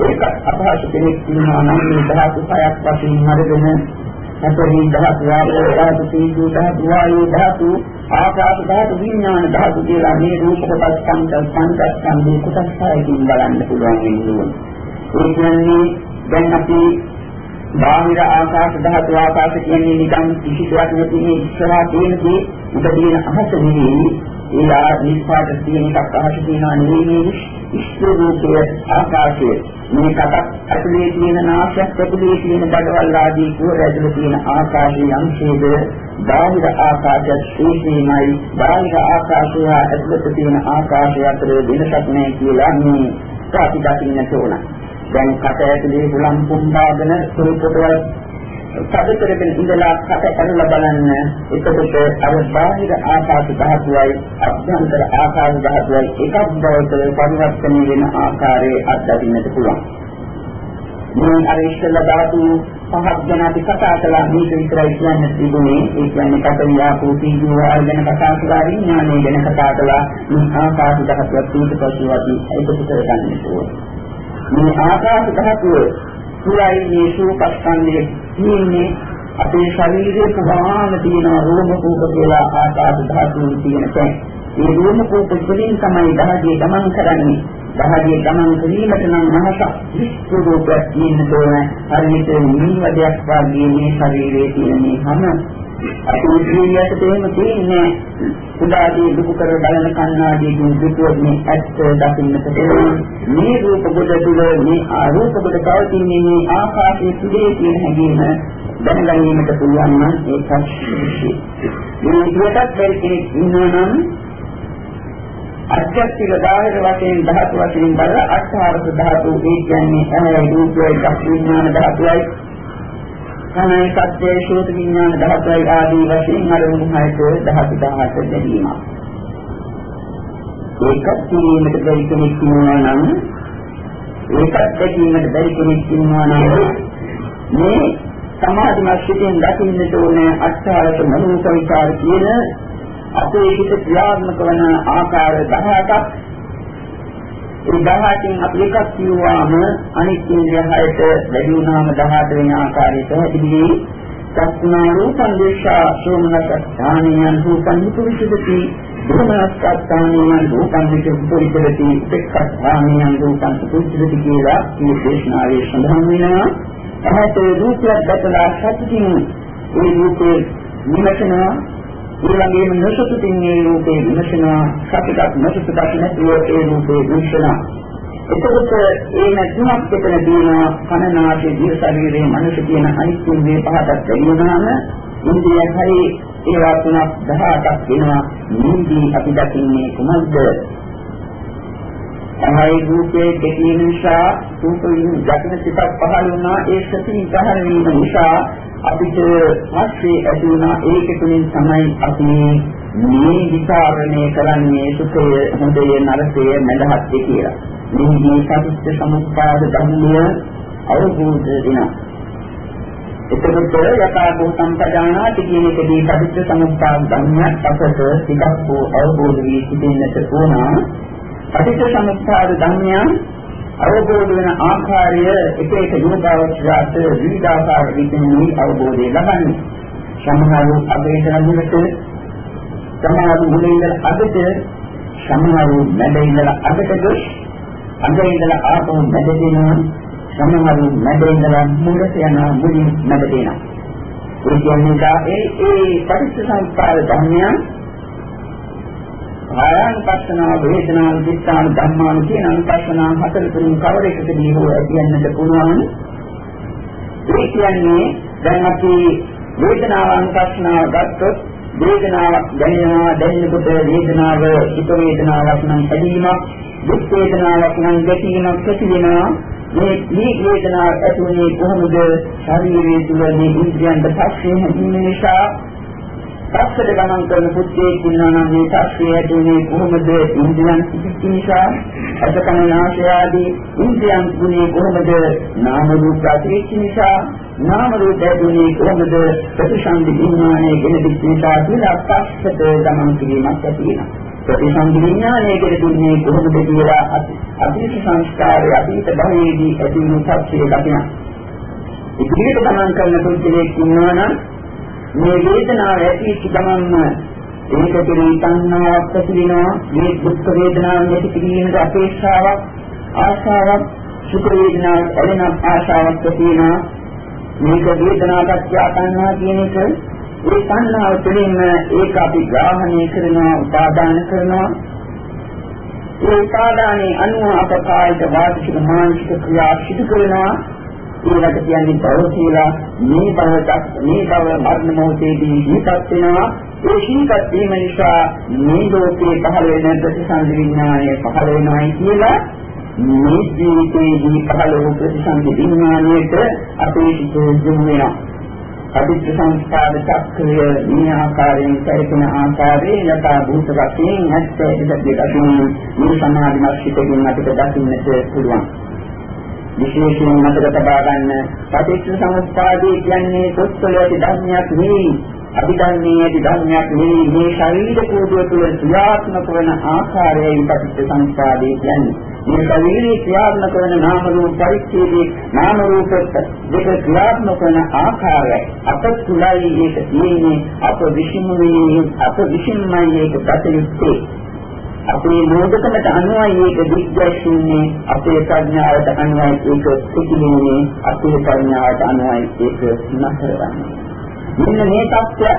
ඒක අපහසු කෙනෙක් ඉන්නවා නම් මේ ධාතු පහක් වශයෙන් අරගෙන අපේ ධාතු වායෝ ධාතු තීජු ධාතු වායෝ ධාතු ආකාශ ධාතු විඥාන ධාතු කියලා මේ රූප කොටස් පංච පංචස්කන්ධේ කොටස් හයකින් බලන්න පුළුවන් වෙනවා. ඒ කියන්නේ දැන් අපි බාහිර ආකාශ ධාතු ආකාශ කියන්නේ නිකන් කිසිවක් නැති මේ ඉස්සරහා තියෙනදී උඩ තියෙන අහස නෙවෙයි. ඒලා නිස්පාට තියෙන එකක් අහස තියෙනවා නෙවෙයි ඉස්තු රූපයේ ආකාශයේ. මේකට ඇතුලේ තියෙන නාශයක් ඇතුලේ තියෙන බඩවල් ආදී කුර ඇතුලේ තියෙන ආකාශයේ අංශයේද බාහිර ආකාශය ශීෂ්මයි බාහිර ආකාශය ඇතුලේ තියෙන ආකාශය අතර වෙනසක් නැහැ කියලා මේ අපි දකින්නට ඕන. දැන් කට ඇතුලේ හුලම් පුම්බාගෙන සුරුපොටවල් සැද කරගෙන ඉඳලා කට කනලා බලන්න එතකොට අර බාහිර ආකාශ ධාතුවයි අභ්‍යන්තර ආකාශ ධාතුවයි එකක් බවට පරිවර්තනය වෙන ආකාරයේ අත්දකින්නට පුළුවන්. මේ අර ඉස්සෙල්ල ධාතු පහක් ගැන අපි කතා කළා මේක විතරයි කියන්න තිබුණේ ඒ කියන්නේ කතවියා පීජෝ ආයතන කතා කරලා විඥානය ගැන කතා කළා මේ ආකාශ ධාතුවත් ඊට පස්සේ අපි ඒකත් කරගන්න ඕනේ. මේ ආකාශ ධාතුව තුලයි මේ සූපස්කන්ධයේ තියෙන්නේ අපේ ශරීරයේ පුරාම තියෙන රෝම කූප කියලා ආකාශ ධාතුන් තියෙන තැන. ඒ රූප කෝප වලින් තමයි දහදිය ගමන් කරන්නේ. දහදිය ගමන් කිරීමට නම් මනස විශ්ව රූපයක් තියෙන්න ඕන. හරියට නිවදයක් වගේ මේ ශරීරයේ තියෙන මේ හැම අපි ඉන්ද්‍රියට තේම තියෙන්නේ උදාදී දුක කර බලන කන්නාදී දුක මේ ඇත්ත දකින්නට මේ රූප කොට තුල මේ ආරූප කොට පවතින්නේ මේ ආකාශයේ සුදේ කියන හැඟීම දැනගැනීමට පුළුවන් නම් ඒකත් මේ විදිහටත් බැරි කෙනෙක් ඉන්නවා නම් අධ්‍යාත්මික ධාතක වශයෙන් ධාතු වශයෙන් බලලා අට්ඨාරස ධාතු ඒ කියන්නේ ඇහැ රූපය චක්ඛු විඥාන ධාතුවයි කනයි සත්‍යයේ ශෝත විඥාන ධාතුවයි ආදී වශයෙන් අරමුණු හයට ධාතු 18 දැරීම. ඒකත් කිරීමට බැරි කෙනෙක් ඉන්නවා නම් ඒකත් දැකීමට බැරි කෙනෙක් ඉන්නවා නම් මේ සමාධිමත් සිටින් දකින්නට ඕනේ අට්ඨාරස මනෝසවිකාර කියන අපේ හිත ක්‍රියාත්මක වන ආකාර 18ක් ඒ 18න් අපි එකක් කියුවාම අනිත් ඉන්ද්‍රිය හයට වැඩි වුණාම 18 වෙනි ආකාරයට හැදිවි සත්නා රූපං දේශා සෝමනස්සානියන් රූපං විපරිචිතති ධර්මස්ථානියන් රූපං විපරිචිතති උපේක්ඛානියන් රූපං විපරිචිතති කියලා මේ දේශනාවේ සඳහන් වෙනවා. එහෙත් රූපයක් දැකලා සත්‍යකින් ඒ රූපේ නිමතනවා ඊළඟේම නොසතුටින් මේ රූපේ විමසනවා සතුටක් නොසතුටක් නැතිව ඒ රූපේ විමසනවා එතකොට ඒ නැතුණක් එතන තියෙනවා කනනාසේ දිව ශරීරයේ මනස කියන අනිත් ඉන්ද්‍රිය පහකට ලැබුණාම ඉන්ද්‍රිය හරි ඒවා තුනක් 18ක් වෙනවා. නිදී අපි දකින්නේ කුමක්ද? තමයි රූපයේ දෙකීම නිසා රූපයෙන් දකින සිතක් පහළ වුණා. ඒ සතිය පහළ වීම නිසා අපිට පස්සේ ඇති වුණා ඒක තුලින් තමයි අපි මේ විචාරණය කරන්නේ සුඛය හොඳය නරකය මඳහත් කියලා. මේ සත්‍ය සමුප්පාද ධර්මය අවබෝධ වෙනවා. එතකොට යථා භූතම් පජානාති කියන එකදී සත්‍ය සමුප්පාද ධර්මයක් අපට ටිකක් අවබෝධ වී සිටින්නට ඕන. සත්‍ය සමුප්පාද ධර්මයන් අවබෝධ වෙන ආකාරය එක එක යෝගාවචරයට විවිධාකාර විදිහින් අවබෝධය ලබන්නේ. සමහරව අපේතන මුලට සමහරව මුලින්දල අදට සමහරව මැද ඉඳලා අදට ගොස් අද ඉඳලා ආපහු මැද දෙනවා සමහරව මැද ඉඳලා මුලට යනවා මුලින් මැද දෙනවා. ඒ කියන්නේ ඒ ඒ පටිච්චසමුප්පාද ධර්මයන් ආයන්පස්සනා වේදනා විස්සාන ධම්මාන කියන අනුපස්සනා හතර තුලින් කවර එකකදී හෝ ඇතිවෙන්නට පුළුවන්. ඒ කියන්නේ දැන් අපි වේදනාව අනුපස්සනාව ගත්තොත් වේදනාවක් දැනෙනවා දැනෙනකොට වේදනාව හිත වේදනාවක් නම් ඇදීමක් දුක් වේදනාවක් නම් ගැටීමක් ඇති වෙනවා. මේ මේ වේදනාව ඇතිවෙන්නේ කොහොමද? ශරීරයේ තුල මේ ඉන්ද්‍රියන්ට පස්සේ හැදීම නිසා පස්සට ගමන් කරන පුත්‍රයෙක් ඉන්නවා නම් මේ ශක්තිය ඇතුලේ කොහොමද ඉන්ද්‍රියන් සිටින නිසා අසකන නාශය ආදී ඉන්ද්‍රියන් තුනේ කොහොමද නාම රූප ප්‍රතිච්ඡ නිසා නාම රූප ඇතුලේ කොහොමද ප්‍රතිසන්දි විඥානයේ ගෙන දික් නිසා කියලා පස්සට ගමන් කිරීමක් ඇති වෙනවා. ප්‍රතිසන්දි විඥානයේ ගෙන දුන්නේ කොහොමද කියලා අතීත සංස්කාරය අතීත භවයේදී ඇති වූ සත්‍යය දකිනවා. ඉදිරියට ගමන් කරන පුද්ගලයෙක් ඉන්නවා නම් මේ වේදනාව ඇතිවෙච්ච ගමන්ම ඒක පිළි තණ්හාවක් ඇති වෙනවා මේ දුක් වේදනාව නැති කිරීමේ අපේක්ෂාවක් ආශාවක් සුඛ වේදනාවක් එළෙන ආශාවක් ඇති වෙනවා මේක වේදනාවක් තණ්හා කියන එක ඒ තණ්හාව තුළින්ම ඒක අපි ග්‍රහණය කරනවා උපාදාන කරනවා. ඒ උපාදානයේ අනුව අප කායික වාචික මානසික ක්‍රියා සිදු කරනවා. ඒකට කියන්නේ බව කියලා මේ බවටත් මේ බව මරණ මොහොතේදී ජීවත් වෙනවා. ඒ ජීවත් වීම නිසා මේ ලෝකේ පහළ වෙන ප්‍රතිසන්දි විඥානය පහළ වෙනවායි කියලා මේ ජීවිතයේදී පහළ වූ ප්‍රතිසන්දි විඥානයට අපේ සිත යොමු වෙනවා. අදිත්‍ය සංස්කාර චක්‍රය මේ ආකාරයෙන් පරිපූර්ණ ආකාරයේ යථා භූත වශයෙන් ඇත්ත ඉදක් දෙකකින් මේ සමාධිමත් සිතකින් අපිට දකින්නට පුළුවන්. විශේෂයෙන් මතක තබා ගන්න. පටිච්ච සමුප්පාදේ කියන්නේ සොත්වල ඇති ධර්මයක් නෙවෙයි. අභිධර්මයේ ඇති ධර්මයක් නෙවෙයි. මේ ශරීර කෝඩුව තුළ ක්‍රියාත්මක වන ආකාරයයි පටිච්ච සමුප්පාදේ කියන්නේ. මේ ශරීරයේ ක්‍රියාත්මක වන නාම රූප පරිච්ඡේදයේ නාම රූප දෙක ක්‍රියාත්මක වන ආකාරය අප තුලයි ඒක තියෙන්නේ. අප විසින්මයි අප විසින්මයි ඒක ගත යුත්තේ අපේ ලෝකකමට අනුවයි මේක දිග්දර්ශින්නේ අපේ ප්‍රඥාවට අනුවයි ඒක සිටින්නේ අපේ ප්‍රඥාවට අනුවයි ඒක නතරවන්නේ මෙන්න මේ தත්ත්වය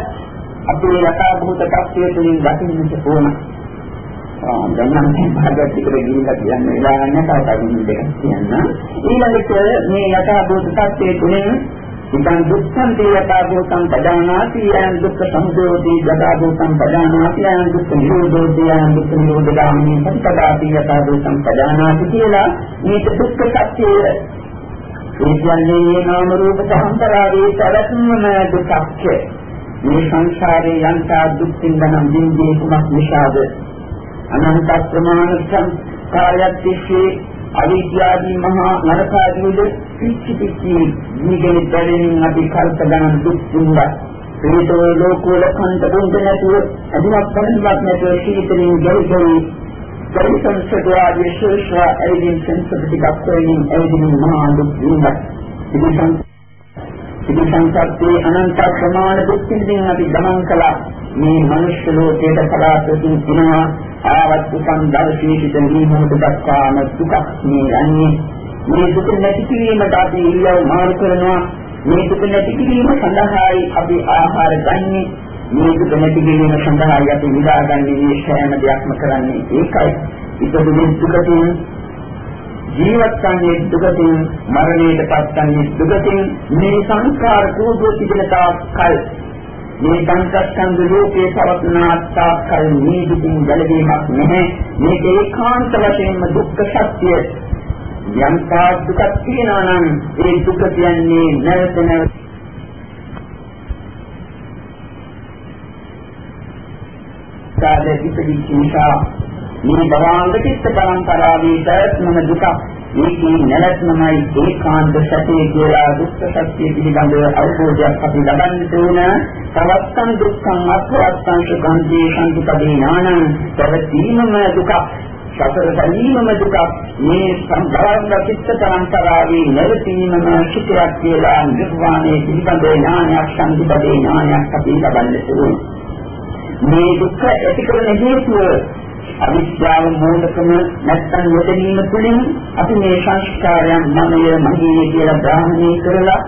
අපේ යථා භූත தත්ත්වය තුළින් දකින්නට ඕන. දැන් නම් භාගයක් විතර ගිහිල්ලා කියන්න වෙලා නැහැ. තව කවුරුන් දෙකක් කියන්න. ඊළඟට මේ යථා භූත தත්ත්වය තුළින් ඉතින් දුක්ඛං තේයතා භූතං පදානාති යං දුක්ඛ සමුදයෝති යතා භූතං පදානාති යං දුක්ඛ නිරෝධෝති යං දුක්ඛ නිරෝධගාමිනී පටිපදාති යතා භූතං පදානාති කියලා මේක දුක්ඛ සත්‍යය. ඒ කියන්නේ මේ නාම රූප සම්පරාවේ සැලසුමම දුක්ඛ මේ සංසාරේ යන්තා දුක්ඛින් දනම් දින්දී කුමක් නිසාද? අනන්ත ප්‍රමාණ සංකාරයක් තිස්සේ අවිද්‍යාදී මහා නරකාදීද? පිච්චි පිච්චි නිගෙන දැනෙන අපි කල්ප ගණන් දුක් විඳා ප්‍රේතෝ ලෝකවල කන්ද බොඳ නැතුව අදිනක් බලන්නක් නැතුව සීතලින් ගැලගලි පරිසං සදවාදී ශේෂ්ඨ එදින් සංසප්තිකක් වෙනින් එදින් මහා දුක් විඳා ඉතින් ඉතින් සංසප්තේ අනන්ත ප්‍රමාණ දුක් විඳින්න අපි ගමන් කළා. මේ මනුෂ්‍ය ලෝකයට කලාතුරකින් දිනවා ආවත් දුකන් දවසේ සිට මේ මොහොත දක්වාම දුකක් මේ යන්නේ. මේ දුක නැති කිරීමට අපි ඉල්ලව මාරු කරනවා. මේ දුක නැති කිරීම සඳහායි අපි ආහාර ගන්නේ. මේ දුක නැති කිරීම සඳහායි අපි විඳාගන්නේ මේ සෑම දෙයක්ම කරන්නේ ඒකයි. ඉතින් දුකකින් ජීවත් වන්නේ දුකකින් මරණයට පත් වන්නේ දුකකින් මේ සංස්කාර කෝධෝ තිබෙන තාක් කල් මේ සංකප්පංග ලෝකේ පවත්න ආත්තාකල් මේ දුකින් ගැලවීමක් නැහැ. මේක ඒකාන්ත වශයෙන්ම දුක්ඛ සත්‍ය. යම් තාක් දුකක් තියෙනවා නම් ඒ දුක කියන්නේ නැවත නැවත සාදේ ඉපදිච්ච නිසා මේ භවංග චිත්ත පරම්පරාවේ පැවැත්මන දුකක් මේකේ නැවැත්මයි ඒකාන්ත සත්‍යය කියලා දුක්ඛ සත්‍ය පිළිබඳව අවබෝධයක් අපි ලබන්නට ඕන. තවත්තන් දුක්ඛං අත්වත්තං සුඛංදී සංකප්පේ ඥානං තවතීමම දුක සතර සැලීමම දුක මේ සංඝාරංග චිත්ත පරම්පරාවේ නැවතීමම සුඛයක් කියලා නිර්වාණය පිළිබඳව ඥානයක් සංකප්පේ ඥානයක් අපි ලබන්නට ඕන. මේ දුක්ඛ ඇති කරන හේතුව අවිද්‍යාව මූලිකම නැත්තම් යොදීම තුළින් අපි මේ සංස්කාරයන් මමය මගේ කියලා බ්‍රාහ්මණය කරලා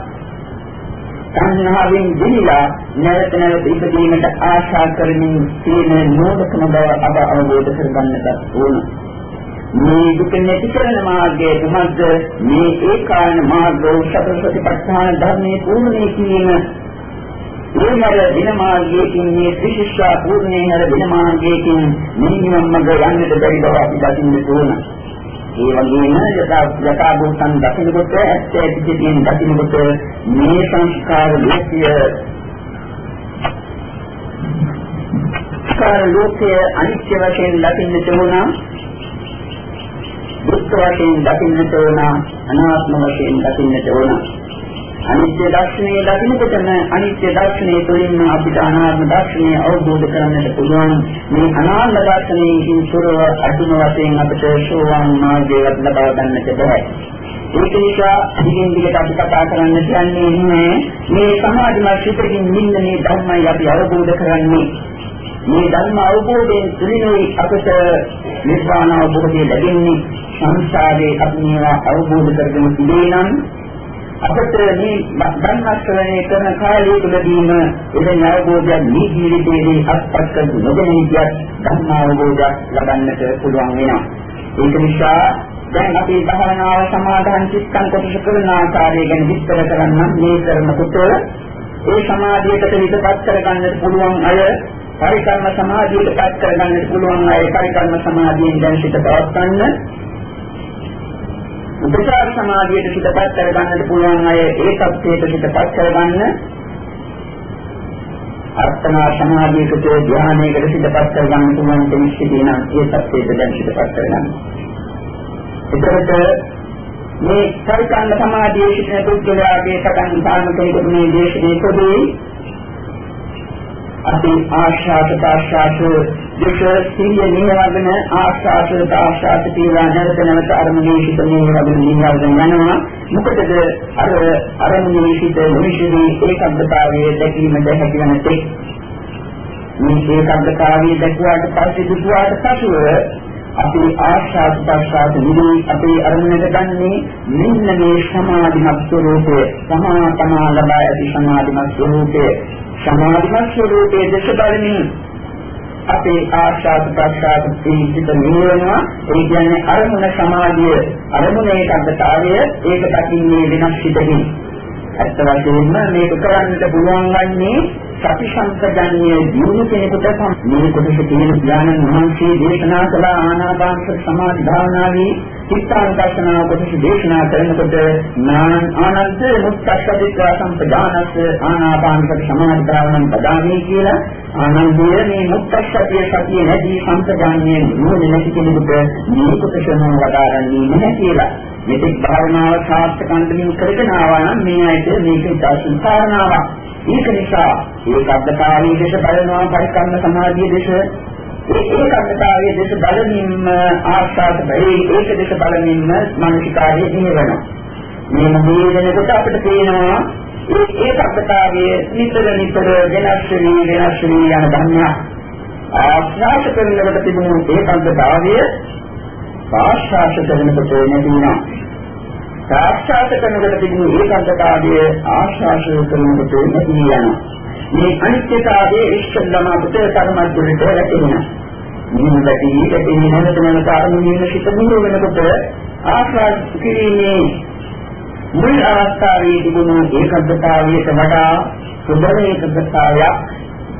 සංහාවෙන් දිනලා නැවත නැවත ඉදීමට ආශා කරමින් තියෙන මූලිකම බව අප අවබෝධ කරගන්නට ඕන. මේ දුක නැති කරන මාර්ගය කුමක්ද? මේ ඒකායන මාර්ගෝ සතර සතිපට්ඨාන ධර්මයේ පූර්ණේ කියන ඒනර දින මාර්ගයකින් මේ ත්‍රිශිෂ්ඨා පූර්ණේනර දින මාර්ගයකින් නිහිමම් මඟ යන්නට බැරි බව අපි දකින්න ඕන. ඒ වගේම යථා යථා භූතං දකින්නකොට ඇත්ත ඇති කියන දකින්නකොට මේ සංස්කාර ලෝකය සංස්කාර ලෝකය අනිත්‍ය වශයෙන් දකින්නට ඕන. දුක්ඛ වශයෙන් දකින්නට ඕන. අනාත්ම වශයෙන් දකින්නට ඕන. අනිත්‍ය දර්ශනය දකිනකොටම අනිත්‍ය දර්ශනය තුළින්ම අපිට අනාත්ම දර්ශනය අවබෝධ කරගන්නට පුළුවන්. මේ අනාත්ම දර්ශනයෙන් සුරව අතුම වශයෙන් අපිට සෝවාන් මාර්ගයට ලබා ගන්නට බෑ. ඒක නිසා දිගින් දිගට අපි කතා කරන්න කියන්නේ නැහැ. මේ සමාධිමත් සිතකින් නින්න මේ ධර්මයි අපි අවබෝධ කරගන්නේ. මේ ධර්ම අවබෝධයෙන් තුලිනුයි අපට නිර්වාණ අවබෝධය ලැබෙන්නේ. සංසාරේ අපි මේවා අවබෝධ කරගෙන ඉඳී නම් අපට මේ ධර්ම ශ්‍රවණය කරන කාලය තුළදීම එවැනි අවබෝධයක් මේ ජීවිතයේදී අත්පත් කර නොදැනීතියක් ධර්ම අවබෝධයක් ලබන්නට පුළුවන් වෙනවා. ඒක නිසා දැන් අපි භාවනාව සමාධන් චිත්තං කොටස කරන ආකාරය ගැන විස්තර කරන්න මේ කරනකොට ඒ සමාධියට පිටපත් කරගන්නට පුළුවන් අය පරිකර්ම සමාධියටපත් කරගන්නට පුළුවන් අය පරිකර්ම සමාධියෙන් දැන් සිත පවත්වන්න උපචාර සමාධියට පිටපත් කරගන්නට පුළුවන් අය ඒ තත්ත්වයට පිටපත් කරගන්න අර්ථනා සමාධියකට ධ්‍යානයකට පිටපත් කරගන්න පුළුවන් කෙනෙක් තියෙනවා ඒ තත්ත්වයට දැන් පිටපත් කරගන්න. එතකොට මේ පරිකන්න සමාධියේ සිටින පුද්ගලයාගේ පටන් ගන්න කෙනෙකුට මේ දේශනේ පොදුයි අපි ආශාස ප්‍රාශාස දෙක සිහිය නිවවගෙන ආශාසයට ආශාස කියලා නැවත නැවත අරමුණේ සිට නිවවගෙන නිවවගෙන යනවා. මොකටද අර අරමුණේ සිට මිනිසුනේ ඒකබ්බතාවයේ දැකීමද හැකියන තෙක්? මේ ඒකබ්බතාවයේ දැකුවාට පස්සේ දුටුවාට පසුව අපි ආශාස ප්‍රසාද විදී අපේ අරමුණට ගන්නේ මෙන්න මේ සමාධිමත් ස්වરૂපය. සමා තමා ලබා ඇති සමාධිමත් ස්වરૂපය. සමාධිමත් ස්වરૂපයේ දෙස බලමින් අපේ ආශාස ප්‍රසාද පිළිසිත නිවනවා. ඒ කියන්නේ අරමුණ සමාධිය අරමුණේ කද්දතාවය ඒක දකින්නේ වෙනස් සිතකින්. ඇත්ත වශයෙන්ම මේක කරන්නට පුළුවන් වන්නේ සති සංකදන්නේ දිනු කෙනෙකුට මේ කොටස තියෙන ඥානන් වහන්සේ දේශනා කළ ආනාපාන සමාධි භාවනාවේ චිත්තානුපස්සනාව කොටස දේශනා කරනකොට ඥානං ආනන්ද මුක්තස්සදිත්වා සම්පදානස් ආනාපාන සමාධි භාවනාව පදාමි කියලා ආනන්දය මේ මුක්තස්සතිය සතිය නැති සම්පදාන්නේ නුවණ නැති කෙනෙකුට මේ කොටසම වඩාරන්නේ නැහැ කියලා මෙතෙක් භාවනාව සාර්ථකන්තමින් කරගෙන ආවා නම් මේ ඇයිද මේක ඉතාලි කාරණාවක්. ඒක නිසා ඒකබ්බතාවයේ දේශ බලනවා පරිකර්ම සමාධියේ දේශ ඒ ඒකබ්බතාවයේ දේශ බලමින්ම ආස්වාද බැරි ඒක දේශ බලමින්ම මානසිකාරයේ නිවෙනවා. මේ මොහේ වෙනකොට අපිට පේනවා ඒ ඒකබ්බතාවයේ නිතර නිතර වෙනස් වී වෙනස් වී යන ධර්මයක්. ආස්වාද කරනකොට තිබුණු ඒකබ්බතාවයේ ආශ්වාස කරනකොට නැති වෙනවා. සාක්ෂාත් කරනකොට තිබුණු ඒකාන්තතාවය ආශ්වාස කරනකොට නැති වෙනවා. මේ අනිත්‍යතාවයේ ඉස්සල්ලාම අපිට කර්මද්දලට වැටෙනවා. මේ වැටි වැටි නැවත නැවත අරමුණින් සිත මුල වෙනකොට ආශ්වාස කිරීමේ මුල් අවස්ථාවේ තිබුණු ඒකාන්තතාවයට වඩා සුබ ඒකාන්තතාවයක්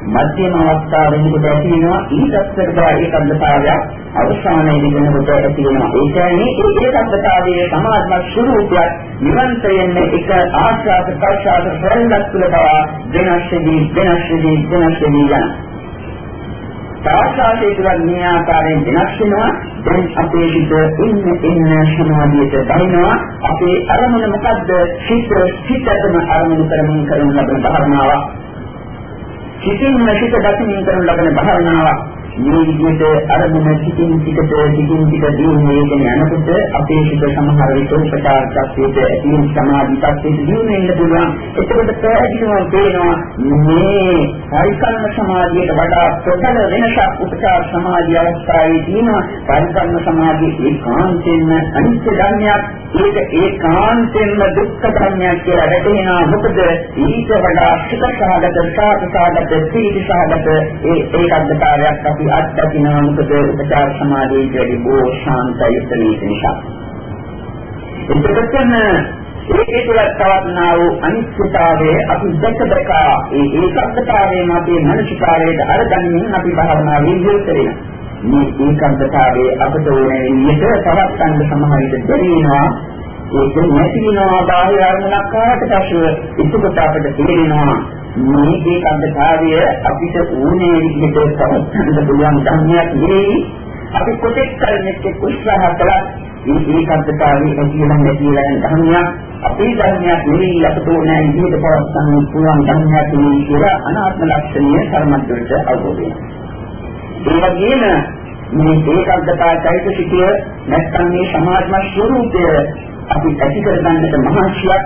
මධ්‍යම අවස්ථාව වෙනකොට ඇති වෙනවා. ඊටත් වඩා ඒකබ්බතාවයක් අවසානයේදී වෙනකොට ඇති වෙනවා. ඒ කියන්නේ ඒ ඒකබ්බතාවයේ සමාධිමත් ස්වરૂපයක් නිරන්තරයෙන්ම එක ආශාස ප්‍රසාද ප්‍රෙන්ඩක් තුළ පවා වෙනස්දී වෙනස්දී වෙනස්දී යන. සාසාවේ තුළ මේ ආකාරයෙන් වෙනස් වෙනවා. දැන් අපේ හිත ඉන්න ඉන්න සමාධියට බහිනවා. අපේ අරමුණ මොකද්ද? සිත සිතටම අරමුණු කරමින් කරන ලබන භාවනාවක් සිතින්ම සිත දකින්න කරන ලබන භාවනාවක්. මේ විදිහට අරමුණ සිතින් සිතට සිතින් සිත දියුණුවේගෙන යනකොට අපේ සිත සමහර විට උපචාර ත්‍ත්වයට ඇතිවෙන සමාධි ත්‍ත්වයට දියුණුවෙන්න පුළුවන්. එතකොට පැහැදිලිවම පේනවා මේ පරිකල්ම සමාධියට වඩා ප්‍රබල වෙනසක් උපචාර සමාධිය අවස්ථාවේ තියෙනවා. පරිකල්ම සමාධිය ඒකාන්තයෙන්ම අනිත්‍ය ධර්මයක් ඒක ඒකාන්තයෙන්ම දුක්ඛ ධර්මයක් කියලා වැටහෙනවා. මොකද ඊට වඩා සුඛ සහගත සාපසහගත සීල සහගත ඒ ඒකද්දතාවයක් අපි අත්දකිනවා මොකද උපචාර සමාධියේ වැඩි බොහෝ ශාන්තයි උත්තරීත නිසා. එතකොටම ඒකේ තුල තවත්නා වූ අනිත්‍යතාවයේ අපි දැක දැක ඒ ඒකත්වතාවයෙන් අපේ මනසිකාරයට අරගනිමින් අපි භාවනාවේ යෙදෙන්න. මේ ඒකත්වතාවයේ අපට ඕනේ විදිහට තවත් ගන්න සමහර විට බැරි වෙනවා. ඒක නැති වෙනවා බාහිර අරමුණක් ආවට පස්සේ එතකොට අපිට තේරෙනවා මේ ඒකාන්තතාවය අපිට ඕනේ විදිහට පවත්වන්න පුළුවන් ධර්මයක් නෙවෙයි. අපි කොටෙක් කරන්නේ උත්සාහ කළා මේ ඒකාන්තතාවය කියලා නැතිලා යන ධර්මයක් අපේ ධර්මයක් නෙවෙයි අපට ඕනේ විදිහට පවත්වන්න පුළුවන් ධර්මයක් නෙවෙයි කියලා අනාත්ම ලක්ෂණය කර්මද්දට අවබෝධ වෙනවා. ඒ වගේම මේ ඒකාන්තතාවයයි සිටිය නැත්නම් මේ සමාජමත් ස්වરૂපය අපි ඇති කරගන්නට මහන්සියක්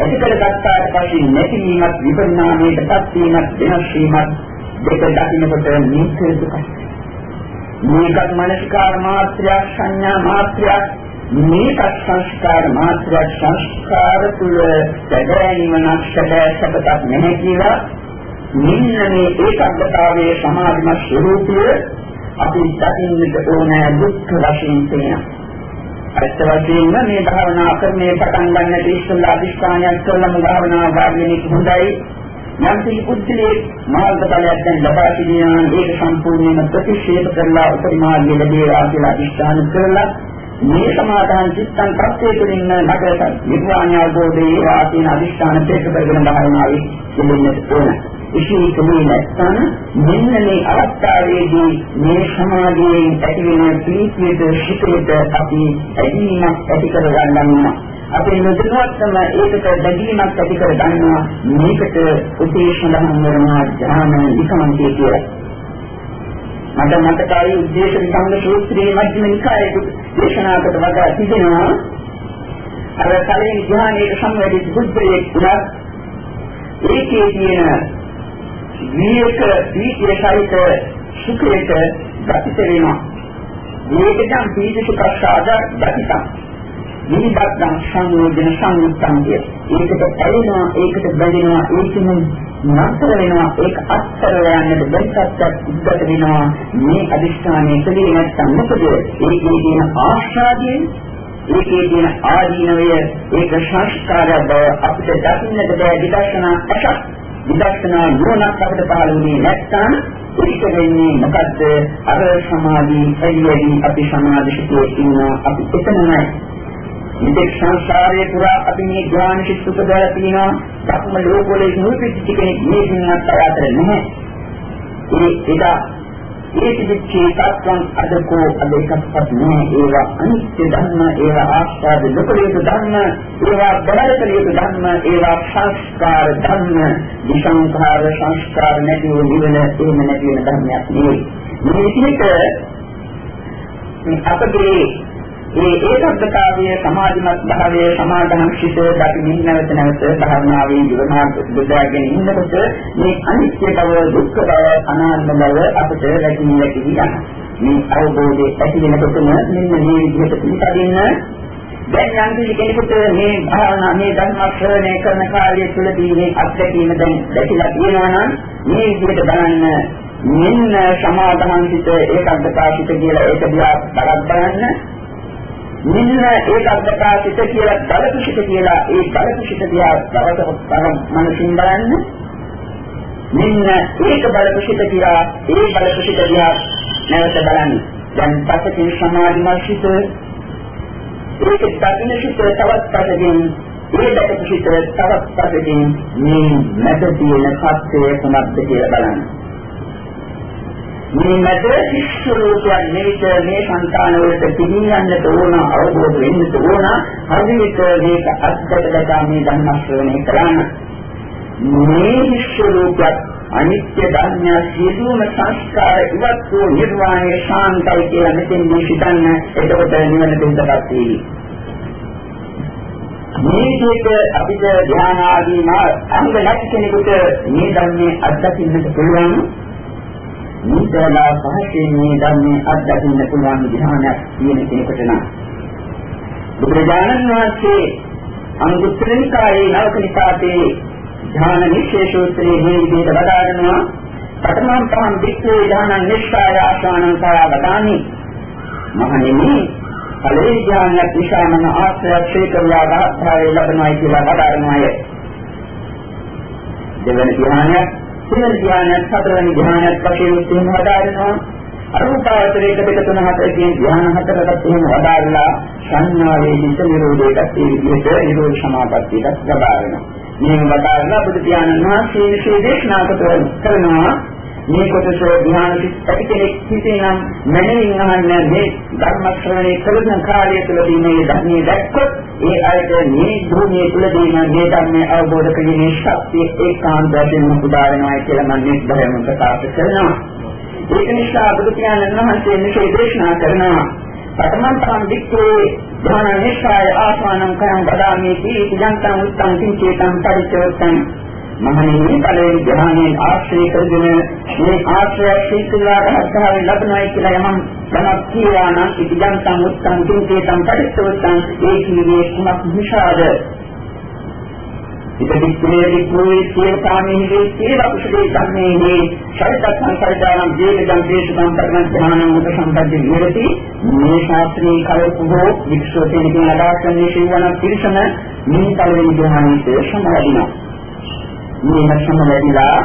ඇතිකර ගත්තාට පස්සේ නැතිවීමත් විපරිණාමයටපත් වීමත් වෙනස් වීමත් දෙක දකින්නකොට මේක දුකයි. මේකත් මනස්කාර මාත්‍රයක් සංඥා මාත්‍රයක් මේකත් සංස්කාර මාත්‍රයක් සංස්කාර තුළ සැදැනීම නැක්ෂදසපතක් නැහැ කියලා මෙන්න මේ ඒකග්ගතාවයේ සමාධිමත් ස්වરૂපය අපි දකින්නට ඕනෑ දුක්ඛ වශයෙන් තියෙනවා. ඇත්ත වශයෙන්ම මේ භාවනා ක්‍රමයේ පටන් ගන්නට ඉස්සෙල්ලා අධිෂ්ඨානයක් කරලම භාවනා ගන්න හොඳයි. යම් කිසි පුද්ගලයෙක් මාර්ගඵලයක් දැන් ලබා සිටිනා ඒක සම්පූර්ණයෙන්ම ප්‍රතික්ෂේප කරලා උපරිමාර්ගය ලැබේවා කියලා අධිෂ්ඨාන කරලා මේ සමාදාන චිත්තං ප්‍රත්‍යේකින් නගර නිර්වාණය අවබෝධයේ වාසීන අධිෂ්ඨාන තේක කරගෙන භාවනාවේ යෙදෙන්නට ඕන. විශේෂයෙන්ම නැත්නම් මෙන්න මේ අවස්ථාවේදී මේ සමාධියෙන් ඇතිවෙන ප්‍රීතියට ශිකරයට අපි ඇදීමක් ඇති කර ගන්නවා. අපේ නොදැනුවත්වම ඒකට දැඩීමක් ඇති කර ගන්නවා. මේකට උපේක්ෂණ කරනවා ඥාන විකමන්තිය කියලා. මට මතකයි උද්දේශ විසංග සූත්‍රයේ මධ්‍යම නිකායේ දේශනාකට වඩා තිබෙනවා අර කලින් ධ්‍යානයේ සම්වැදී බුද්ධයේ උනා ඒකේ තියෙන විවේක දීතිය සහිත සුඛයට ගතිත වෙනවා මේකෙන් පීතිසු ප්‍රසාද ගතිකම්. නිබ්බත්නම් සංයෝජන සංයුක්තම් කිය. ඒකට ඇලෙනවා, ඒකට බැඳෙනවා, ඒකෙන් නතර වෙනවා, ඒක අත්තර යන්නට බැස්සක් උද්ගත වෙනවා. මේ අදිෂ්ඨානයේ කලී නැත්නම් මොකද? ඒකේ තියෙන ආශාදියෙන් ඒකේ තියෙන ආදීනවය ඒක සංස්කාරය බව අපිට දකින්නට බෑ. විදර්ශනා අසක් විදර්ශනා නුවණක් අපිට පහළ වුණේ නැත්නම් ඒක වෙන්නේ මොකද්ද? අර සමාධි එළියෙහි අපි සමාධිශිතේ ඉන්න අපි එතනමයි ඉතින් සංසාරේ පුරා අපි මේ ඥාන ශිෂ්ට උපදලා තියෙනවා. ධර්ම ලෝකවල නුපිච්ච කෙනෙක් මේ දිනක් අතර නැහැ. ඒ ඒක ඒ පිළිච්චේ තත්ත්වයන් අදකෝ අද එකක්වත් නෑ ඒවා අනිත්‍ය ධර්ම ඒවා ආස්වාද දුකලිත ධර්ම ඒවා බලකලිත ධර්ම ඒවා සංස්කාර ධර්ම. විසංඛාර සංස්කාර නැතිව නිවන එහෙම නැති වෙන ධර්මයක් නෙවෙයි. මේ විදිහට අපගේ ඒ ඒකබ්බතාවයේ සමාධිමත් භාවයේ සමාධනම් ශිතේ දකි නින්නවත නැවත භාවනාවේ ජීවනා බුද්ධාගෙන ඉන්නකොට මේ අනිත්‍ය බව දුක්ඛ බව අනාත්ම බව අපිට ලැබී ලැබී යනවා මේ අවබෝධය ඇති වෙනකොටම මෙන්න මේ විදිහට පිළිපදින්න. දැන් යම් කිසි කෙනෙකුට මේ භාවනා මේ ධර්ම ශ්‍රවණය කරන කාලය තුළදී මේ අත්දැකීම දැන් දැකලා තියෙනවා නම් මේ විදිහට බලන්න. මෙන්න සමාධනම් සිත ඒකබ්බතා සිත කියලා ඒක දිහා බලන්න. බලන්න මෙන්න ඒකත් ප්‍රකාශිත කියලා බලකුසිත කියලා ඒ බලකුසිත දිහා දවසක තරම් මනසින් බලන්න. මෙන්න ඒක බලකුසිත කියලා ඒ බලකුසිත දිහා නැවත බලන්න. දැන් පසකින් සමාධිමත් සිත ඒක දකින්න සිත තවත් පසකින් ඒ බලකුසිත තවත් පසකින් මේ මැද තියෙන සත්‍යය කොහොමද කියලා බලන්න. මේ මැද ස්වરૂපයන් නිවිත මේ සංකාන වලට පිළියන්නට ඕන අවබෝධ වෙන්නට ඕන. හරියට මේක අත්දැකලා මේ ධර්ම ශ්‍රවණය කරන්න. මේ ස්වરૂපයක් අනිත්‍ය ධර්ම සියලුම සංස්කාර ඉවත් වූ නිර්වාණය ශාන්තයි කියලා මෙතෙන් මේ හිතන්න එතකොට නිවන දෙන්නපත් වෙයි මේ විදිහට අපිට ධ්‍යාන ආදී මා අංග නැති කෙනෙකුට මේ ධර්මයේ අත්දකින්නට පුළුවන්. නිතරලා පහසෙන් මේ ධර්මයේ අත්දකින්න පුළුවන් ධ්‍යානයක් තියෙන කෙනෙකුට නම්. බුදුරජාණන් වහන්සේ අනුත්තර නිකායේ නවක නිපාතේ ධ්‍යාන නිශේෂෝත්‍රයේ මේ විදිහට වදාරනවා. පඨමං පහං වික්ඛේ ධ්‍යාන නිස්සාය ආසනං කාය වදානි මහණෙනි පළවෙනි ධ්‍යානයක් නිසා මම ආශ්‍රය කරලා රහත්භාවය ලබනවායි කියලා වදාරනවාය. දෙවන ධ්‍යානයක් තුන ධ්‍යානයක් හතරවෙනි ධ්‍යානයක් වශයෙන් එහෙම වදාරනවා අරූපාවචරයක දෙක තුන හතර කියන ධ්‍යාන හතරකට එහෙම වදාරලා සංඥාවේ හිත නිරෝධයකට ඒ විදිහට නිරෝධ සමාපත්තියට වදාරනවා මේ වදාරලා බුදු ධ්‍යානන් වහන්සේ විශේෂ දේශනා කරනවා මේ කොටස ධ්‍යාන ඇති කෙනෙක් හිතේනම් මනමින් අහන්න මේ ධර්ම ශ්‍රවණය කරන කාලය තුළදී මේ ධර්මයේ දැක්කොත් ඒ අයට මේ භූමිය තුළදී මේ ධර්මය අවබෝධ කිරීමේ ශක්තිය ඒකාන්ත වශයෙන්ම උදා වෙනවා කියලා මම මේ ධර්ම ප්‍රකාශ කරනවා. ඒක නිසා බුදු පියාණන් වහන්සේ මේක දේශනා කරනවා. පඨමං සම්දික්ඛේ ධාන නිස්සාය ආස්වානං කයං වදාමි කීති ජන්තං උත්තං කිංචේතං පරිචෝත්තං මහණෙනි පළවෙනි ධ්‍යානයෙන් ආශ්‍රය කරගෙන මේ ආශ්‍රය සීතුලා රහත්භාවයෙන් ලබනයි කියලා යමම් යමක් කියවා නම් ඉතිජන් සම්මුත්තං කිංකේතං පරිස්සවත්තං ඒ කීවේ කුමක් නිසාද ඉතිපිස්සේ වික්‍රේ සියකාමීහි සියලා කුසලේ ධම්මේහි ශෛතත් සංකල්පයන් ජීවිතං දේශකම් කරන ඥානං උප සම්පatti විරති මේ ශාස්ත්‍රී කලපෝ වික්ෂෝතේනකින් අදහස් කරන්නේ සිවණ පිරිසම මේ පළවෙනි ධ්‍යානයේ සමාදිනවා මේක සමවැදිලා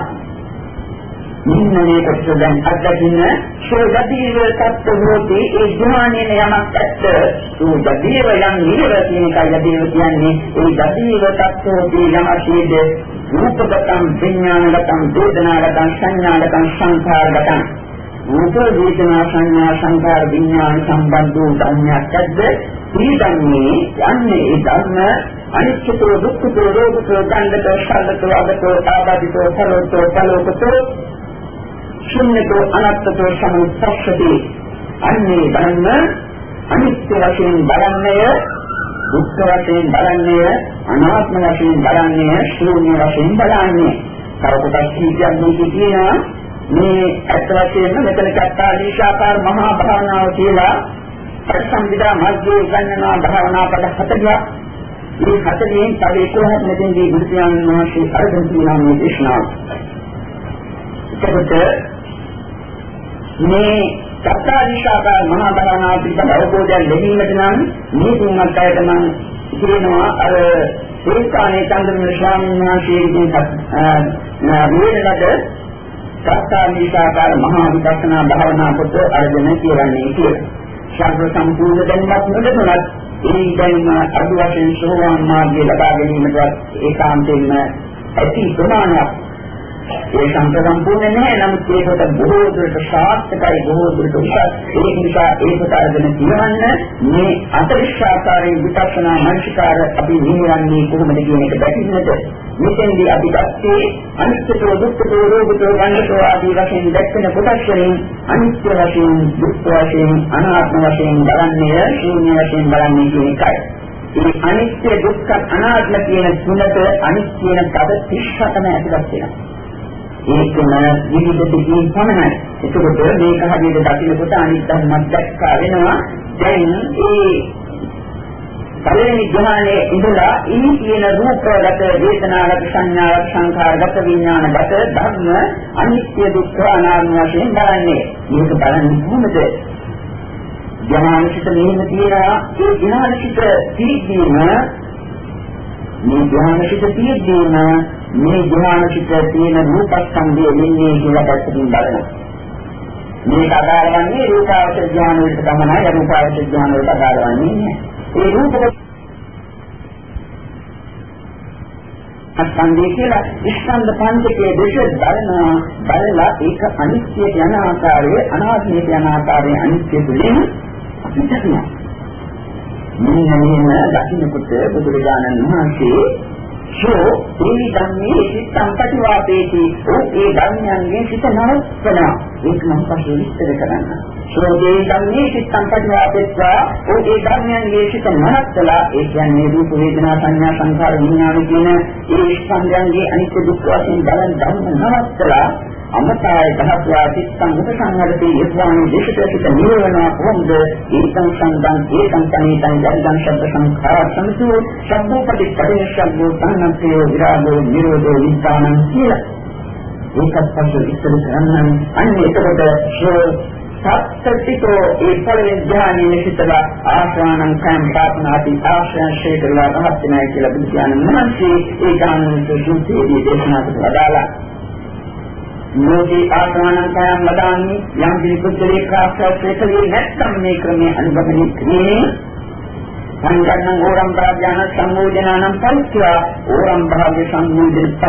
මෙන්න මේ කොටස දැන් අත්දකින්න. සෝදීව තත්ත්වෝති ඒ ඥානයේ යමක් ඇත්ත. සෝදීව යම් නිර කියන එකයි දීව කියන්නේ. ඒ දීව තත්ත්වෝති යම ඇතිද රූපගතං විඥානගතං වේදනාගතං සංඥාගතං සංඛාරගතං රූප වේදනා සංඥා සංඛාර විඥාන සම්බන්ධ වූ ධර්මයක් ඇද්ද? ඊදන්නේ යන්නේ ඒ ධර්ම අනිත්‍යතෝ දුක්ඛතෝ රෝගතෝ ගන්ධතෝ ශල්ලතෝ අගතෝ ආබාධිතෝ සලෝතෝ පලෝකතෝ ශුන්‍යතෝ අනත්තතෝ සමුත්පස්සති අන්නේ ධර්ම අනිත්‍ය වශයෙන් බලන්නය දුක්ඛ වශයෙන් බලන්නය අනාත්ම වශයෙන් බලන්නය ශූන්‍ය වශයෙන් බලන්නේ කරකොටස් කීයක් මේකේ තියෙනවා. මේ අත් වශයෙන්ම මෙතන චත්තාරීශාකාර මහා භාවනාව කියලා පරිසම්පදා මාර්ගයේ උගන්වනවා භාවනා පද 40ක්. මේ 40න් තව 11ක් මෙතෙන්දී බුදු පියාණන් වහන්සේ අරගෙන තියෙනවා මේ දේශනාව. එතකොට මේ සත්‍යාවිශාකා මහා භාවනා පිළිබඳ අවබෝධයක් ලැබීමට නම් මේ තුන්වත් අයට මම කියනවා අර ඒකානේ චන්ද්‍රමල ස්වාමීන් වහන්සේගෙන් වේදනද සත්‍යාවිශාකා මහා විදර්ශනා භාවනා කොට අරගෙන කියවන්නේ කියලා. ශාස්ත්‍ර සම්පූර්ණ දැනුමක් නොලැබුණත් ඒ දැනුම අඩු වශයෙන් සෝවාන් මාර්ගය ලබා ගැනීමට ඒකාන්තයෙන්ම ඇති ප්‍රමාණයක් ඒ සංක සම්පූර්ණ නැහැ. නමුත් ඒකට බොහෝ දුරට සාර්ථකයි බොහෝ දුරට උසස්. ඒ නිසා ඒකට අරගෙන කියවන්න මේ අතරිෂ්ඨාකාරී විපස්සනා මනසිකාර අපි නිවන්නේ කොහොමද කියන එක දැකින්නට මෙතෙන්දී අපි ගත්තේ අනිත්‍යතෝ දුක්ඛතෝ රෝගතෝ ගණ්ඨතෝ ආදී වශයෙන් දැක්කන කොටස් වලින් අනිත්‍ය වශයෙන් දුක්ඛ වශයෙන් අනාත්ම වශයෙන් බලන්නේ ශූන්‍ය වශයෙන් බලන්නේ කියන එකයි. මේ අනිත්‍ය දුක්ඛ අනාත්ම කියන තුනට අනිත්‍ය කියන පද 37ම ඇතුළත් වෙනවා. ඒකම විවිධ දෙකින් පමණයි. ඒකකොට මේක හරියට දකින්නකොට අනිත් ධර්මයක් දැක්කා වෙනවා. දැන් ඒ පළවෙනි ධ්‍යානයේ ඉඳලා ඉනි කියන රූපගත වේදනාගත සංඥාගත සංඛාරගත විඥානගත ධර්ම අනිත්‍ය දුක්ඛ අනාත්ම වශයෙන් බලන්නේ. මේක බලන්නේ කොහොමද? ධ්‍යානසිත මෙහෙම තියනවා ඒ ධ්‍යානසිත තීක්ෂණ මේ ධ්‍යානසිත තීක්ෂණ මේ ධ්‍යානසිත තියෙන රූපස්කන්ධය මෙන්නේ කියලා පැත්තකින් බලනවා. මේක අදාළවන්නේ රූපාවචර ධ්‍යාන වලට තමයි අරූපාවචර ධ්‍යාන වලට අදාළවන්නේ නැහැ. ඒ රූපක ස්කන්ධය කියලා ස්කන්ධ පංචකයේ දෙක බලනවා බලලා ඒක අනිත්‍ය යන ආකාරයේ අනාත්මය යන ආකාරයේ අනිත්‍ය තුලින් හිතනවා. මෙන්න මෙන්න දකින්නකොට බුදුරජාණන් වහන්සේ සෝ ඒ ධම්මේ සිතං ප්‍රතිවාපේති ඕ ඒ ධම්මයන්ගේ සිත නරස්සන ඒක නම් පස්සේ විස්තර කරන්න. සෝ ඒ ධම්මේ සිතං ප්‍රතිවාපේත්වා ඕ ඒ ධම්මයන්ගේ සිත නරස්සලා ඒ කියන්නේ රූප වේදනා සංඥා සංකාර විඥාන කියන ඒ ස්කන්ධයන්ගේ අනිත්‍ය දුක්ඛ වශයෙන් බලන ධම්ම නරස්සලා අමතාය දහස්වා චිත්තං උපසංහරති යස්වාමි දේශිතසිත නිරවනා කොහොමද? ඒකං සංගම් ඒකං තනිතං යන්දං ශබ්ද සංඛාර සම්සු සම්බෝපටි පරිශබ්දෝ සංනම්පේ විරාගෝ නිරෝධෝ විස්තානං කියලා. ඒකත් පස්සේ ඉස්සර කරන්න අන්න එතකොට සත්‍ත්‍තිකෝ ඒ පළවෙනි ඥානයේ නිසිතලා ආශ්‍රාණං කම් පාපනාති ආශ්‍රයන් ශේකරලා රහත් වෙනයි කියලා බුදු කියනවා. මහන්සි ඒ ගානන්ත සුන්තියේ දේශනා කරලා යෝගී ආත්මානංකයන් වදාන්නේ යම් පිළිපුද්දලේ කාශ්‍රය කලේ නැත්නම් මේ ක්‍රමයේ අනුගමනය කිරීමේ සංගණන ඕරම් ප්‍රඥාන සම්මෝධනානම් පරිත්‍යා ඕරම් භාග්‍ය සම්මෝධන සහ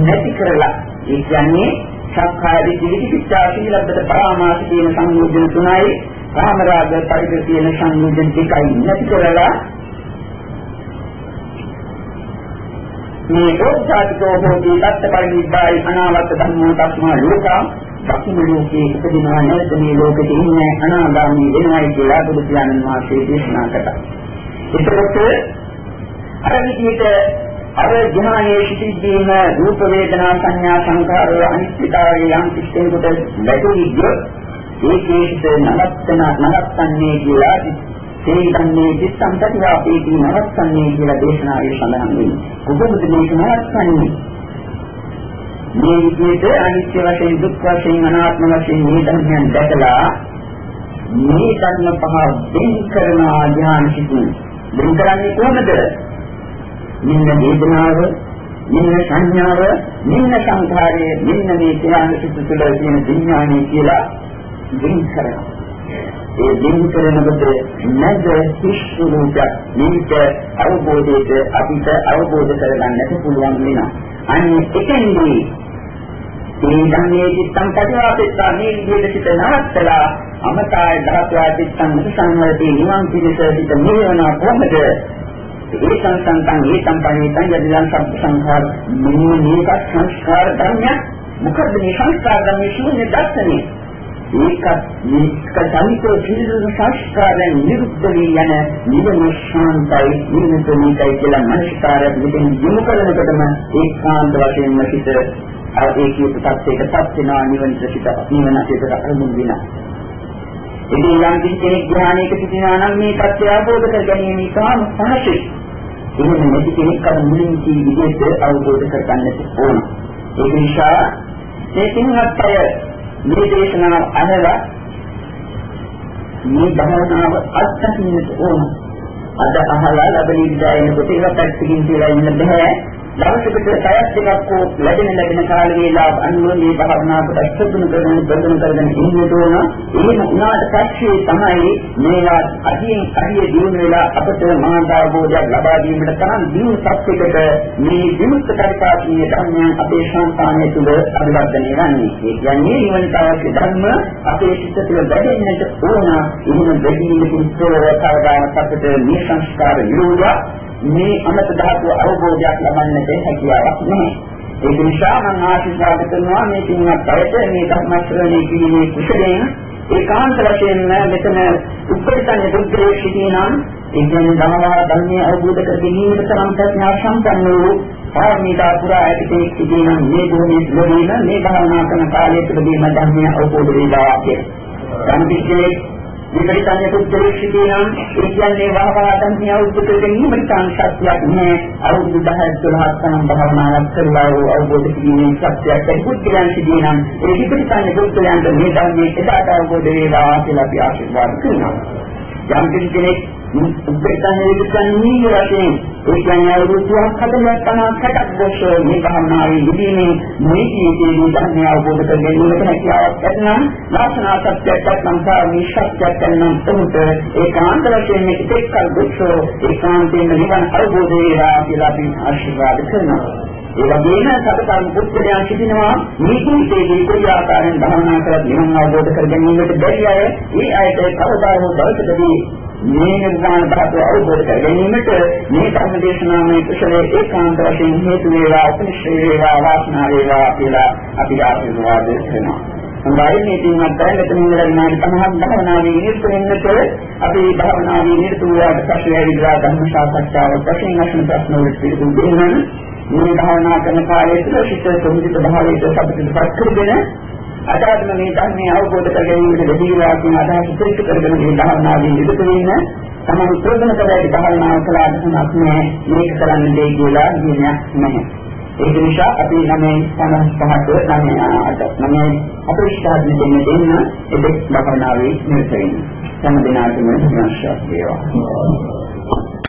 නැති කරලා. ඒ කියන්නේ සක්කාය දිට්ඨි විචිකිච්ඡා සීලබ්බත පරාමාස කියන සම්මෝධන තුනයි කාමරාග පරිද කියන සම්මෝධන දෙකයි නැති කරලා මේ ඕක්ෂාතිකෝ හෝති දත්ත පරිනිබ්බායි අනාවත්ත ධම්මෝ තස්මා ලෝකා දක්ෂින ලෝකේ උපදිනවා නැත්ද මේ ලෝකෙට ඉන්නේ අනාගාමී වෙනවයි කියලා බුදු පියාණන් වහන්සේ දේශනා කළා. ඒකත් අර විදිහට අර ඥානයේ සිටින්දීම රූප වේදනා සංඥා සංකාරය අනිත්‍යතාවය යම් කිසිමකට ලැබෙන්නේ ඒකේට නවත්තන නවත්තන්නේ කියලා තේින්නේ චිත්තම් ප්‍රතිවාපේති නවත්තන්නේ කියලා දේශනාවේ සඳහන් වෙන්නේ. කොහොමද මේක නවත්තන්නේ? මේ විදිහට අනිත්‍ය වශයෙන් දුක් වශයෙන් අනාත්ම වශයෙන් මේ ධර්මයන් දැකලා මේ ධර්ම පහ වෙන් කරන ආඥාන සිටින් වෙන් කරන්නේ කොහොමද? මෙන්න වේදනාව, මෙන්න සංඥාව, මෙන්න සංඛාරය, මෙන්න මේ ඥාන සිත් තුළ තියෙන විඥානය කියලා වෙන් කරනවා. ඒ දිනු කරනකොට නැද කිසිරුක මේක අවබෝධයට අපිට අවබෝධ කරගන්නට පුළුවන් වෙනවා. අනේ එතෙන්දී මේ ධම්මයේ චිත්තම් ප්‍රතිවාපෙත්තා මේ විදිහට සිත නවත්තලා අමතාය ධාතුවා චිත්තම් සංවර්ති නිවන් පිළිස සිත නිවන කොහොමද? ඒ සංසංතං ඒ සම්පන්නේතං යදිදං සබ්බ සංඛාර මෙන්න මේක සංස්කාර ධර්මයක් මොකද මේ සංස්කාර ධර්මයේ ශූන්‍ය දර්ශනය ඒකත් මේක සමිතෝ සියලු සංස්කාරයන් නිරුද්ධ වී යන නිවන ශාන්තයි නිවනයි කියලා මනස්කාරය මෙතන යොමු කරනකොටම ඒකාන්ත වශයෙන්ම සිට අර ඒකී ප්‍රත්‍යයකටපත් වෙනවා නිවන සිට නිවන සිට අරමුණු වෙනවා ඉතින් යම් කිසි කෙනෙක් ධ්‍යානයක සිටිනවා නම් මේ தත්ත්වය අවබෝධ කර ගැනීම ඉතාම පහසුයි. එහෙම නැති කෙනෙක් අර මුලින් කී විදිහට අවබෝධ කරගන්නට ඕන. ඒ නිසා මේ කින්වත් අය මේ දේශනාව අහලා මේ භාවනාව අත්දකින්නට ඕන. අද අහලා ලැබෙන විද්‍යාවෙන් කොට ඒක පැත්තකින් කියලා ඉන්න බෑ. දවසකට පැයක් දෙකක් හෝ ලැබෙන ලැබෙන කාල වේලාව අනුව මේ භාවනාවට ප්‍රතිසුදුන කරගෙන බඳුන කරගෙන ඉන්න ඕන. එහෙම උනාට පස්සේ තමයි මේවා අදින් අදිය දිනු වෙලා අපට මාර්ගාවබෝධයක් ලබා ගැනීමට තරම් දිනු සත්‍යයකට මේ විමුක්ත පරිපාලනීය ධර්මයන් අපේ සංස්කාරය තුළ අභිවර්ධනය වන්නේ. ඒ කියන්නේ නිවනට අවශ්‍ය ධර්ම අපේ සිත තුළ වැඩෙන්නට ඕන. එහෙම වැඩිමින් තෝරවතාවදාන අපට මේ සංස්කාර විරෝධය මේ අමත ධාතුව අවබෝධයක් ලබන්නට හැකියාවක් නැහැ. ඒ නිසා මම ආශිර්වාද කරනවා මේ පින්වත් අයට මේ ධර්ම ශ්‍රවණය කිරීමේ කුසලයෙන් ඒකාන්ත වශයෙන්ම මෙතන උපරිතන බුද්ධයේ සිටිනම් ඒ කියන්නේ ධර්මවා ධර්මයේ අවබෝධ කර ගැනීමට තරම් ප්‍රඥා සම්පන්න වූ පාරමිතා පුරා ඇති කෙනෙක් සිටිනම් මේ භූමියේ ලැබීම මේ භාවනා කරන කාලය තුළදීම ධර්මය අවබෝධ වේවා කියලා. සම්පූර්ණ විපරිතන්නේ පුද්ගලිකී නම් ඒ කියන්නේ වහවහ ධර්මය අවබෝධ කරගැනීමට තාන් ශක්තියක් නෑ අවුරුදු 10 12 කනම් භාවනාවක් කරලා අවබෝධ කිරීමේ ශක්තියක් ඇති පුද්ගලයන් සිදී නම් ඒ විපරිතන්නේ පුද්ගලයන්ට මේ ධර්මයේ එදාට අවබෝධ වේවා කියලා අපි ආශිර්වාද කරනවා යම් කෙනෙක් උපේතන්නේ විකන්නේ වශයෙන් ඒ කියන්නේ අවුරුද්දක් හදලා තමයි කටක් දැක්ක මේ භාවනාවේ යෙදීමේ මේ ජීවිතයේ ධර්මය අවබෝධ කර ගැනීමට හැකියාවක් ඇතනම් වාසනා සත්‍යයක් සංසාර නිශ්චයක් කරනම් උන්ට ඒකාන්ත වශයෙන් මේක එක්කල් දුක්ඛ ඒකාන්තයෙන් නිවන අවබෝධ වේවා කියලා අපි ආශිර්වාද කරනවා ඒ වගේම සතරම් පුත්‍රයන් සිටිනවා මේ ජීවිතයේ කොයි ආකාරයෙන් භවනා කරත් නිවන් අවබෝධ කර ගැනීමට බැරි අය ඒ අයට කවදා හෝ දවසකදී මේ නිර්වාණ ධාතුව අවබෝධ කර ගැනීමට මේ ධර්ම දේශනාවේ කුසලයේ ඒකාන්ත වශයෙන් හේතු වේවා උපනිශ්‍රේ වේවා වාසනා වේවා කියලා අපි ආශිර්වාද කරනවා. හොඳයි මේ තින්වත් දැන් මෙතන ඉඳලා විනාඩි 50ක් භාවනාවේ නිරත වෙන්නට අපි භාවනාවේ නිරත වූාට පස්සේ ඇවිල්ලා ධර්ම සාකච්ඡාව වශයෙන් අසන ප්‍රශ්න වලට පිළිතුරු දෙන්න මේ භාවනා කරන කාලය තුළ සිත සමුදිත භාවයට සම්පූර්ණපත් කරගෙන අදාත්ම මේ ධර්මයේ අවබෝධ කර ගැනීමට ලැබීවා කියන අදහස පිළිච්ච කරගෙන මේ ධර්මාදී නිරත වෙන්න තමයි ප්‍රබල කරේ ධර්මාව කළාට සමත් නැහැ මේක කරන්න දෙයි කියලා කියන්නක් නැහැ ඒක නිසා අපි නමේ 55ට නමේ අද නමේ අපරිෂ්ඨාදි දෙන්න දෙන්න එදෙක් භවනාවේ නිරත වෙන්න. සම්දිනාතුම විශ්වාසය වේවා.